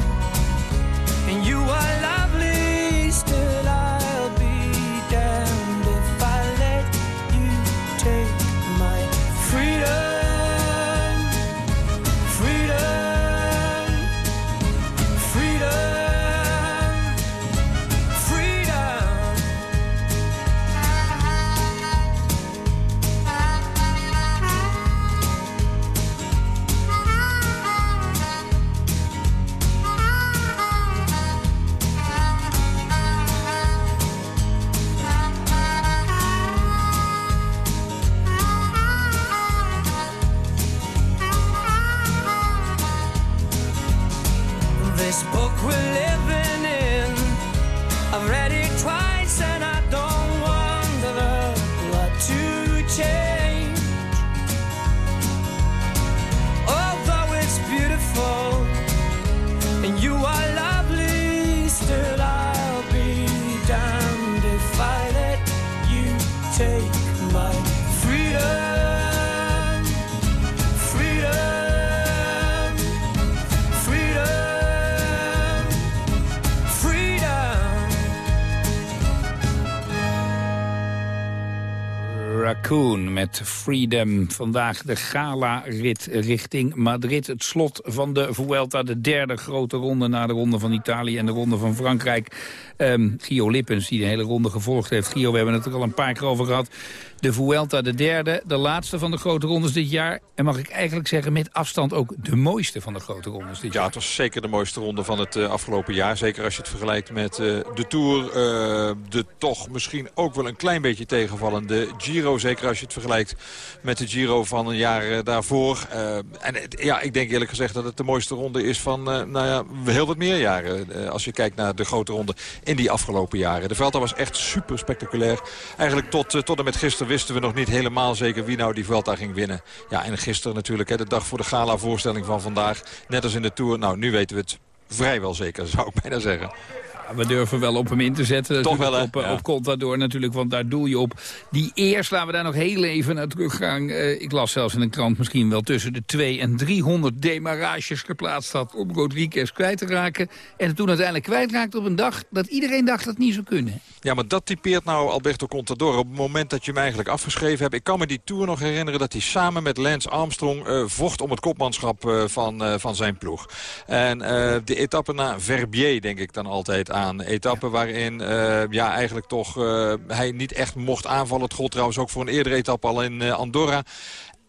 Met Freedom. Vandaag de gala-rit richting Madrid. Het slot van de Vuelta, de derde grote ronde... na de ronde van Italië en de ronde van Frankrijk. Ehm Gio Lippens, die de hele ronde gevolgd heeft. Gio, we hebben het er al een paar keer over gehad. De Vuelta, de derde, de laatste van de grote rondes dit jaar. En mag ik eigenlijk zeggen, met afstand ook de mooiste van de grote rondes dit Ja, het was zeker de mooiste ronde van het eh, afgelopen jaar. Zeker als je het vergelijkt met eh, de Tour. eh, de toch misschien ook wel een klein beetje tegenvallende Giro. Zeker als je het vergelijkt met de Giro van een jaar daarvoor. En ja, ik denk eerlijk gezegd dat het de mooiste ronde is van nou ja, heel wat meer jaren. Als je kijkt naar de grote ronde in die afgelopen jaren. De Vuelta was echt super spectaculair. Eigenlijk tot, eh, tot en met gisteren wisten we nog niet helemaal zeker wie nou die Vuelta ging winnen. Ja, en gisteren natuurlijk, hè, de dag voor de gala-voorstelling van vandaag. Net als in de Tour. Nou, nu weten we het vrijwel zeker, zou ik bijna zeggen. We durven wel op hem in te zetten. Toch wel, hè? Op, eh, Ja. op Contador natuurlijk, want daar doe je op. Die eerst, laten we daar nog heel even naar teruggaan. Eh, ik las zelfs in een krant misschien wel tussen de 2 en 300 demarages geplaatst had... om Rodriguez kwijt te raken. En toen uiteindelijk kwijtraakte op een dag dat iedereen dacht dat het niet zou kunnen. Ja, maar dat typeert nou Alberto Contador. Op het moment dat je hem eigenlijk afgeschreven hebt. Ik kan me die Tour nog herinneren dat hij samen met Lance Armstrong eh, vocht om het kopmanschap van, van zijn ploeg. En de etappe naar Verbier denk ik dan altijd aan. Etappe waarin eh, ja, eigenlijk toch eh, hij niet echt mocht aanvallen. Het gold trouwens ook voor een eerdere etappe al in eh, Andorra.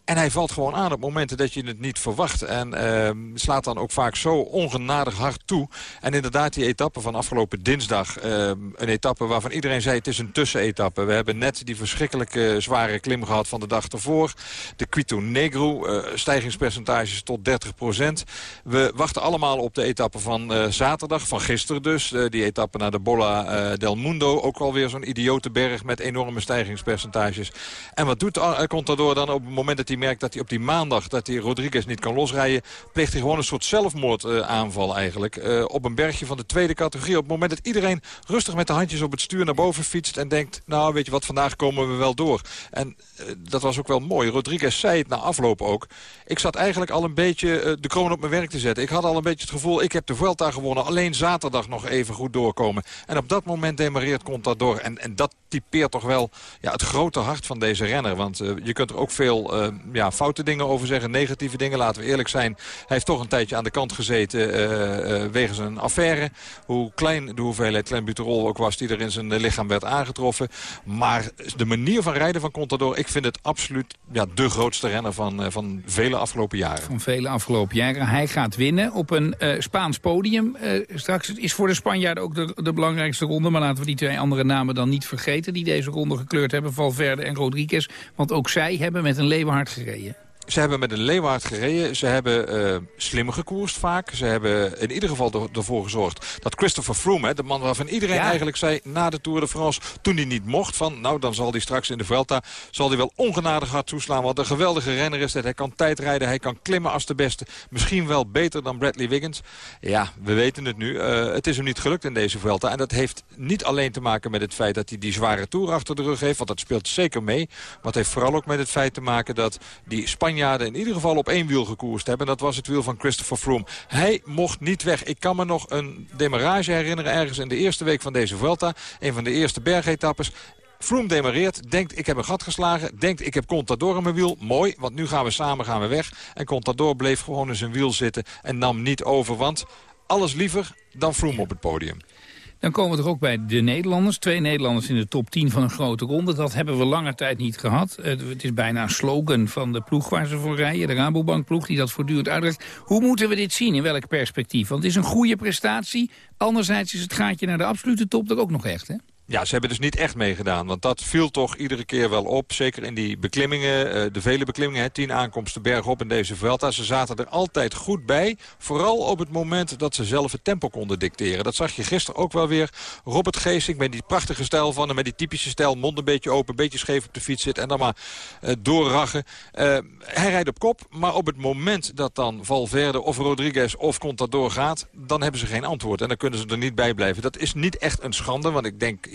En hij valt gewoon aan op momenten dat je het niet verwacht. En ehm, slaat dan ook vaak zo ongenadig hard toe. En inderdaad, die etappe van afgelopen dinsdag. ehm, een etappe waarvan iedereen zei het is een tussenetappe. We hebben net die verschrikkelijke zware klim gehad van de dag ervoor. De Quito Negro, eh, stijgingspercentages tot 30% We wachten allemaal op de etappe van eh, zaterdag, van gisteren dus. Eh, die etappe naar de Bolla del Mundo. Ook alweer zo'n idiote berg met enorme stijgingspercentages. En wat doet Contador dan op het moment dat hij merkt dat hij op die maandag... dat hij Rodriguez niet kan losrijden... pleegt hij gewoon een soort zelfmoordaanval eigenlijk. eh, op een bergje van de tweede categorie. Op het moment dat iedereen rustig met de handjes op het stuur naar boven fietst... en denkt, nou weet je wat, vandaag komen we wel door. En eh, dat was ook wel mooi. Rodriguez zei het na afloop ook. Ik zat eigenlijk al een beetje eh, de kroon op mijn werk te zetten. Ik had al een beetje het gevoel, ik heb de Vuelta gewonnen. Alleen zaterdag nog even goed doorkomen. En op dat moment demareert Contador. En, en dat typeert toch wel ja, het grote hart van deze renner. Want eh, je kunt er ook veel eh, ja, foute dingen over zeggen. Negatieve dingen, laten we eerlijk zijn. Hij heeft toch een tijdje aan de kant gezeten eh, eh, wegens een affaire. Hoe klein de hoeveelheid clenbuterol ook was die er in zijn eh, lichaam werd aangetroffen. Maar de manier van rijden van Contador, ik vind het absoluut ja, de grootste renner van, eh, van vele afgelopen jaren. Van vele afgelopen jaren. Hij gaat winnen op een eh, Spaans podium. Eh, straks is voor de Spanjaarden ook de, de belangrijkste ronde. Maar laten we die twee andere namen dan niet vergeten... die deze ronde gekleurd hebben, Valverde en Rodriguez. Want ook zij hebben met een leeuwenhard gereden. Ze hebben met een Leeuwaard gereden. Ze hebben eh, slim gekoerst vaak. Ze hebben in ieder geval er- ervoor gezorgd dat Christopher Froome... Hè, de man waarvan iedereen Ja. eigenlijk zei na de Tour de France... toen hij niet mocht, van nou dan zal hij straks in de Vuelta... zal hij wel ongenadig hard toeslaan. Want een geweldige renner is dat. Hij kan tijdrijden, hij kan klimmen als de beste. Misschien wel beter dan Bradley Wiggins. Ja, we weten het nu. Eh, het is hem niet gelukt in deze Vuelta. En dat heeft niet alleen te maken met het feit dat hij die zware Tour achter de rug heeft. Want dat speelt zeker mee. Maar het heeft vooral ook met het feit te maken dat die Spanjaarden in ieder geval op één wiel gekoerst hebben. Dat was het wiel van Christopher Froome. Hij mocht niet weg. Ik kan me nog een demarrage herinneren ergens in de eerste week van deze Vuelta. Een van de eerste bergetappes. Froome demareert, denkt ik heb een gat geslagen, denkt ik heb Contador in mijn wiel. Mooi, want nu gaan we samen gaan we weg. En Contador bleef gewoon in zijn wiel zitten en nam niet over, want alles liever dan Froome op het podium. Dan komen we toch ook bij de Nederlanders. Twee Nederlanders in de top 10 van een grote ronde. Dat hebben we lange tijd niet gehad. Eh, Het is bijna een slogan van de ploeg waar ze voor rijden. De Rabobankploeg die dat voortdurend uitlegt. Hoe moeten we dit zien? In welk perspectief? Want het is een goede prestatie. Anderzijds is het gaatje naar de absolute top er ook nog echt, hè? Ja, ze hebben dus niet echt meegedaan. Want dat viel toch iedere keer wel op. Zeker in die beklimmingen, eh, de vele beklimmingen. Hè, tien aankomsten bergop in deze Vuelta. Ze zaten er altijd goed bij. Vooral op het moment dat ze zelf het tempo konden dicteren. Dat zag je gisteren ook wel weer. Robert Geesink met die prachtige stijl van hem. Met die typische stijl. Mond een beetje open, beetje scheef op de fiets zit. En dan maar eh, doorrachen. Eh, hij rijdt op kop. Maar op het moment dat dan Valverde of Rodriguez of Contador gaat... dan hebben ze geen antwoord. En dan kunnen ze er niet bij blijven. Dat is niet echt een schande. Want ik denk,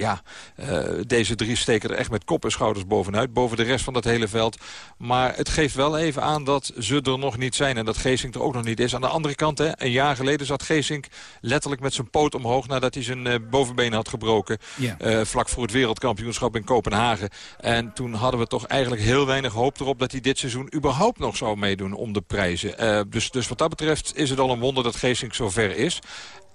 eh, deze drie steken er echt met kop en schouders bovenuit. Boven de rest van dat hele veld. Maar het geeft wel even aan dat ze er nog niet zijn. En dat Geesink er ook nog niet is. Aan de andere kant, hè, een jaar geleden zat Geesink letterlijk met zijn poot omhoog... nadat hij zijn eh, bovenbeen had gebroken. Ja. eh, vlak voor het wereldkampioenschap in Kopenhagen. En toen hadden we toch eigenlijk heel weinig hoop erop... dat hij dit seizoen überhaupt nog zou meedoen om de prijzen. Dus, dus wat dat betreft is het al een wonder dat Geesink zo ver is.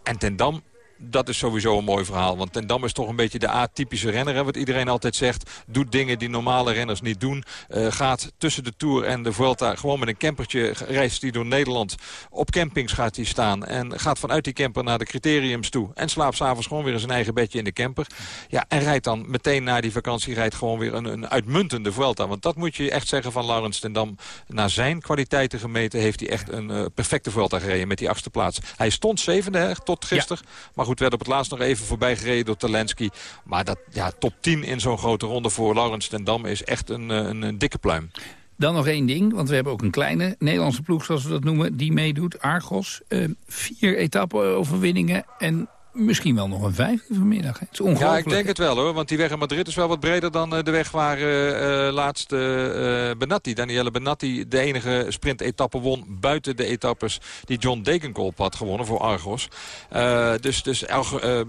En ten Dam dat is sowieso een mooi verhaal. Want Ten Dam is toch een beetje de atypische renner. Hè, wat iedereen altijd zegt. Doet dingen die normale renners niet doen. Eh, gaat tussen de Tour en de Vuelta gewoon met een campertje. Reist hij door Nederland. Op campings gaat hij staan. En gaat vanuit die camper naar de criteriums toe. En slaapt s'avonds gewoon weer in zijn eigen bedje in de camper. Ja, en rijdt dan meteen na die vakantie rijdt gewoon weer een, een uitmuntende Vuelta. Want dat moet je echt zeggen van Laurens Ten Dam. Naar zijn kwaliteiten gemeten heeft hij echt een eh, perfecte Vuelta gereden met die achtste plaats. Hij stond zevende hè, tot gisteren. Maar goed, werd op het laatst nog even voorbij gereden door Talensky. Maar dat ja, top 10 in zo'n grote ronde voor Laurens ten Dam is echt een, eh, een, een dikke pluim. Dan nog één ding, want we hebben ook een kleine Nederlandse ploeg, zoals we dat noemen, die meedoet. Argos, eh, vier etappe-overwinningen en misschien wel nog een vijfde vanmiddag. hè. Het is Ja, ik denk het wel hoor. Want die weg in Madrid is wel wat breder dan eh, de weg waar eh, laatst eh, Benatti, Danielle Benatti, de enige sprintetappe won buiten de etappes die John Degenkolb had gewonnen voor Argos. Dus dus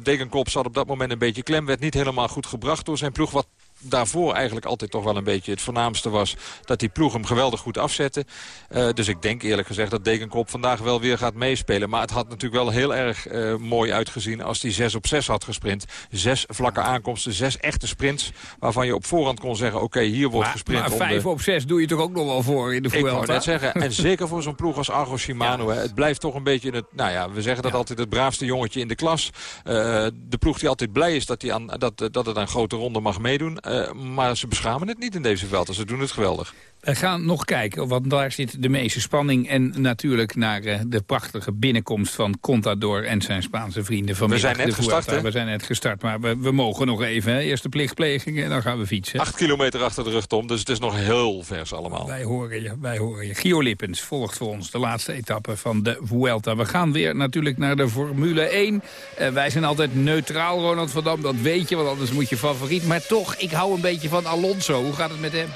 Degenkolb zat op dat moment een beetje klem. Werd niet helemaal goed gebracht door zijn ploeg. Wat daarvoor eigenlijk altijd toch wel een beetje het voornaamste was... dat die ploeg hem geweldig goed afzette. Eh, dus ik denk eerlijk gezegd dat Degenkop vandaag wel weer gaat meespelen. Maar het had natuurlijk wel heel erg eh, mooi uitgezien... als hij 6 op 6 had gesprint. Zes vlakke aankomsten, zes echte sprints... waarvan je op voorhand kon zeggen, oké, hier wordt gesprint. Maar om de- vijf op zes doe je toch ook nog wel voor in de ik wou Vuelta? net zeggen, en zeker voor zo'n ploeg als Argo Shimano. Hè, het blijft toch een beetje, het, nou ja, we zeggen dat altijd het braafste jongetje in de klas. Eh, de ploeg die altijd blij is dat, hij aan, dat, dat het aan grote ronden mag meedoen. Eh, maar ze beschamen het niet in deze veld. Ze doen het geweldig. We gaan nog kijken, want daar zit de meeste spanning. En natuurlijk naar eh, de prachtige binnenkomst van Contador en zijn Spaanse vrienden. Vanmiddag, zijn net gestart, hè? We zijn net gestart, maar we, we mogen nog even. Hè? Eerst de plichtpleging en dan gaan we fietsen. Acht kilometer achter de rug, Tom. Dus het is nog heel vers allemaal. Wij horen je, wij horen je. Gio Lippens volgt voor ons de laatste etappe van de Vuelta. We gaan weer natuurlijk naar de Formule 1. Eh, wij zijn altijd neutraal, Ronald van Dam, dat weet je, want anders moet je favoriet. Maar toch, ik hou een beetje van Alonso. Hoe gaat het met hem?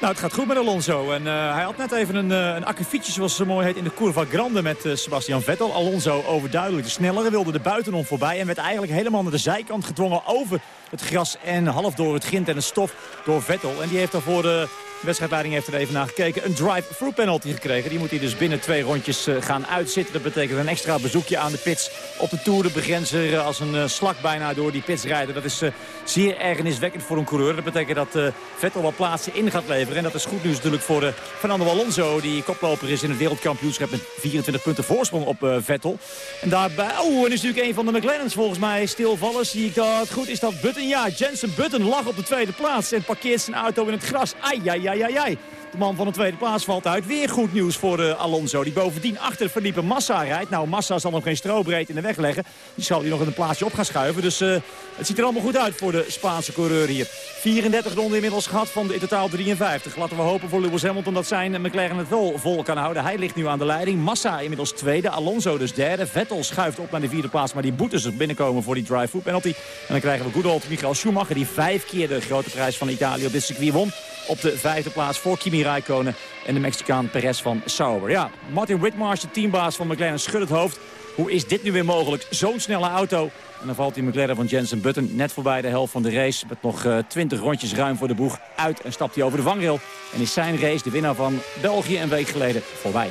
Nou, het gaat goed met Alonso. En eh, hij had net even een, uh, een akkefietje, zoals zo mooi heet, in de Curva Grande met uh, Sebastian Vettel. Alonso overduidelijk de snellere, wilde de buitenom voorbij en werd eigenlijk helemaal naar de zijkant gedwongen over het gras en half door het grind en het stof door Vettel. En die heeft daarvoor de wedstrijdleiding heeft er even naar gekeken. Een drive-through penalty gekregen. Die moet hij dus binnen twee rondjes uh, gaan uitzitten. Dat betekent een extra bezoekje aan de pits op de Tour. De begrenzer uh, als een uh, slak bijna door die pits rijden. Dat is zeer ergerniswekkend voor een coureur. Dat betekent dat Vettel wat plaatsen in gaat leveren. En dat is goed nieuws natuurlijk voor Fernando Alonso. Die koploper is in het wereldkampioenschap met 24 punten voorsprong op Vettel. En daarbij, oh, en is natuurlijk een van de McLaren's volgens mij stilvallen. Zie ik dat goed? Is dat Button? Ja, Jensen Button lag op de tweede plaats en parkeert zijn auto in het gras. Ai, ai, ai, ai. De man van de tweede plaats valt uit. Weer goed nieuws voor eh, Alonso. Die bovendien achter Felipe Massa rijdt. Nou, Massa zal nog geen strobreed in de weg leggen. Die zal hier nog een plaatsje op gaan schuiven. Dus eh, het ziet er allemaal goed uit voor de Spaanse coureur hier. 34 ronden inmiddels gehad van de in totaal 53. Laten we hopen voor Lewis Hamilton dat zijn McLaren het wel vol kan houden. Hij ligt nu aan de leiding. Massa inmiddels tweede. Alonso dus derde. Vettel schuift op naar de vierde plaats. Maar die boetes er binnenkomen voor die drive-through penalty. En dan krijgen we good old Michael Schumacher. Die vijf keer de grote prijs van Italië op dit circuit won. Op de vijfde plaats voor Kimi En de Mexicaan Perez van Sauber. Ja, Martin Whitmarsh, de teambaas van McLaren, schudt het hoofd. Hoe is dit nu weer mogelijk? Zo'n snelle auto. En dan valt die McLaren van Jensen Button net voorbij de helft van de race. Met nog eh, 20 rondjes ruim voor de boeg uit. En stapt hij over de vangrail. En is zijn race, de winnaar van België een week geleden, voorbij.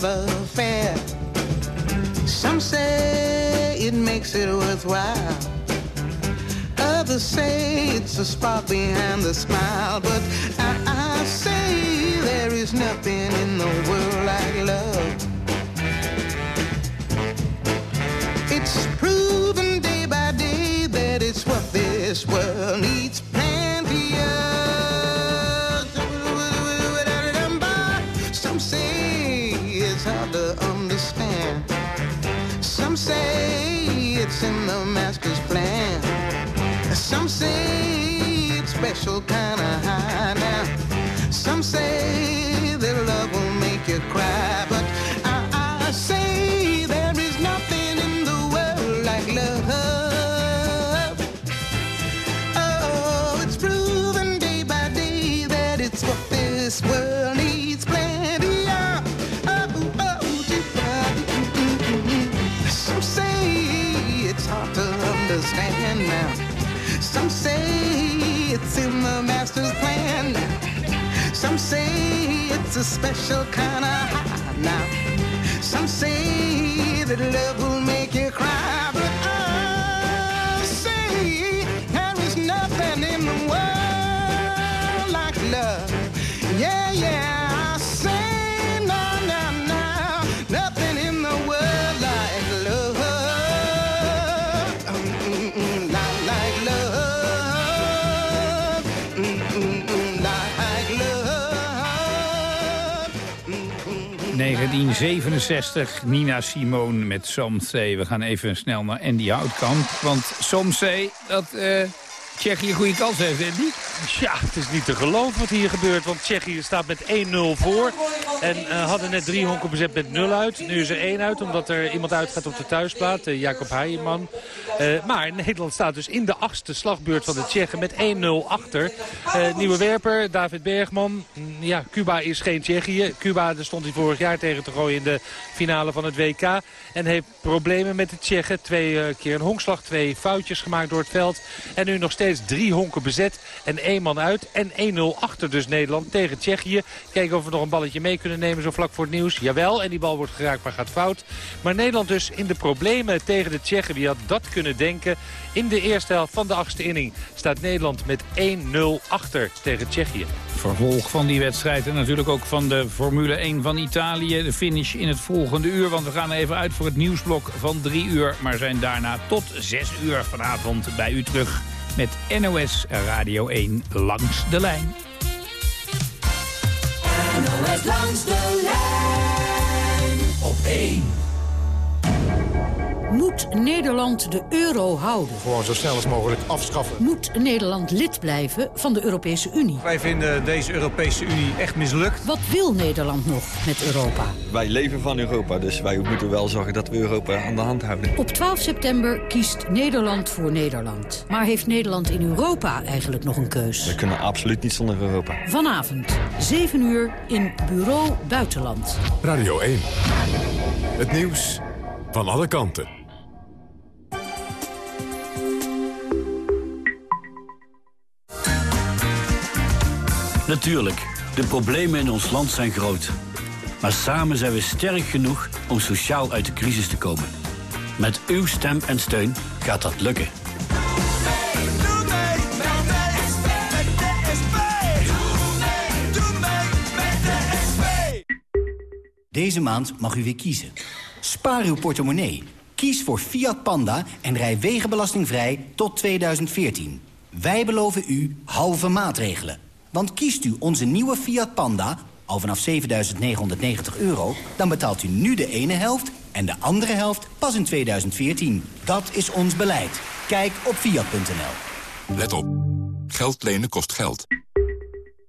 Never fair. Some say it makes it worthwhile. Others say it's a spark behind the smile. But I, I say there is nothing in the world like love. It's proven day by day that it's what this world needs say it's in the master's plan. Some say it's special kind of high now. Some say that love will make you cry, Some say it's in the master's plan. Some say it's a special kind of high now. Some say that love will make 1967, Nina Simone met Somsee. We gaan even snel naar Andy Houtkamp. Want Somsee, dat eh Tsjechië een goede kans heeft, Andy. Ja, het is niet te geloven wat hier gebeurt. Want Tsjechië staat met 1-0 voor. En eh, hadden net drie honken bezet met 0 uit. Nu is er 1 uit, omdat er iemand uitgaat op de thuisplaat. eh, Jacob Heijeman. Eh, maar Nederland staat dus in de achtste slagbeurt van de Tsjechen met 1-0 achter. Nieuwe werper, David Bergman. Mm, Ja, Cuba is geen Tsjechië. Cuba, daar stond hij vorig jaar tegen te gooien in de finale van het WK. En heeft problemen met de Tsjechen. Twee keer een honkslag, twee foutjes gemaakt door het veld. En nu nog steeds drie honken bezet en één man uit. En 1-0 achter dus Nederland tegen Tsjechië. Kijken of we nog een balletje mee kunnen nemen zo vlak voor het nieuws. Jawel, en die bal wordt geraakt, maar gaat fout. Maar Nederland dus in de problemen tegen de Tsjechen. Wie had dat kunnen denken? In de eerste helft van de achtste inning staat Nederland met 1-0 achter tegen Tsjechië. Vervolg van die wedstrijd en natuurlijk ook van de Formule 1 van Italië. De finish in het volgende uur, want we gaan even uit voor het nieuwsblok van drie uur. Maar zijn daarna tot zes uur vanavond bij u terug met NOS Radio 1 langs de lijn. NOS langs de lijn op 1. Moet Nederland de euro houden? Gewoon zo snel als mogelijk afschaffen. Moet Nederland lid blijven van de Europese Unie? Wij vinden deze Europese Unie echt mislukt. Wat wil Nederland nog met Europa? Wij leven van Europa, dus wij moeten wel zorgen dat we Europa aan de hand houden. Op 12 september kiest Nederland voor Nederland. Maar heeft Nederland in Europa eigenlijk nog een keus? We kunnen absoluut niet zonder Europa. Vanavond, 7 uur, in Bureau Buitenland. Radio 1. Het nieuws van alle kanten. Natuurlijk, de problemen in ons land zijn groot. Maar samen zijn we sterk genoeg om sociaal uit de crisis te komen. Met uw stem en steun gaat dat lukken. Deze maand mag u weer kiezen. Spaar uw portemonnee. Kies voor Fiat Panda en rij wegenbelastingvrij tot 2014. Wij beloven u halve maatregelen. Want kiest u onze nieuwe Fiat Panda, al vanaf 7.990 euro... dan betaalt u nu de ene helft en de andere helft pas in 2014. Dat is ons beleid. Kijk op Fiat.nl. Let op. Geld lenen kost geld.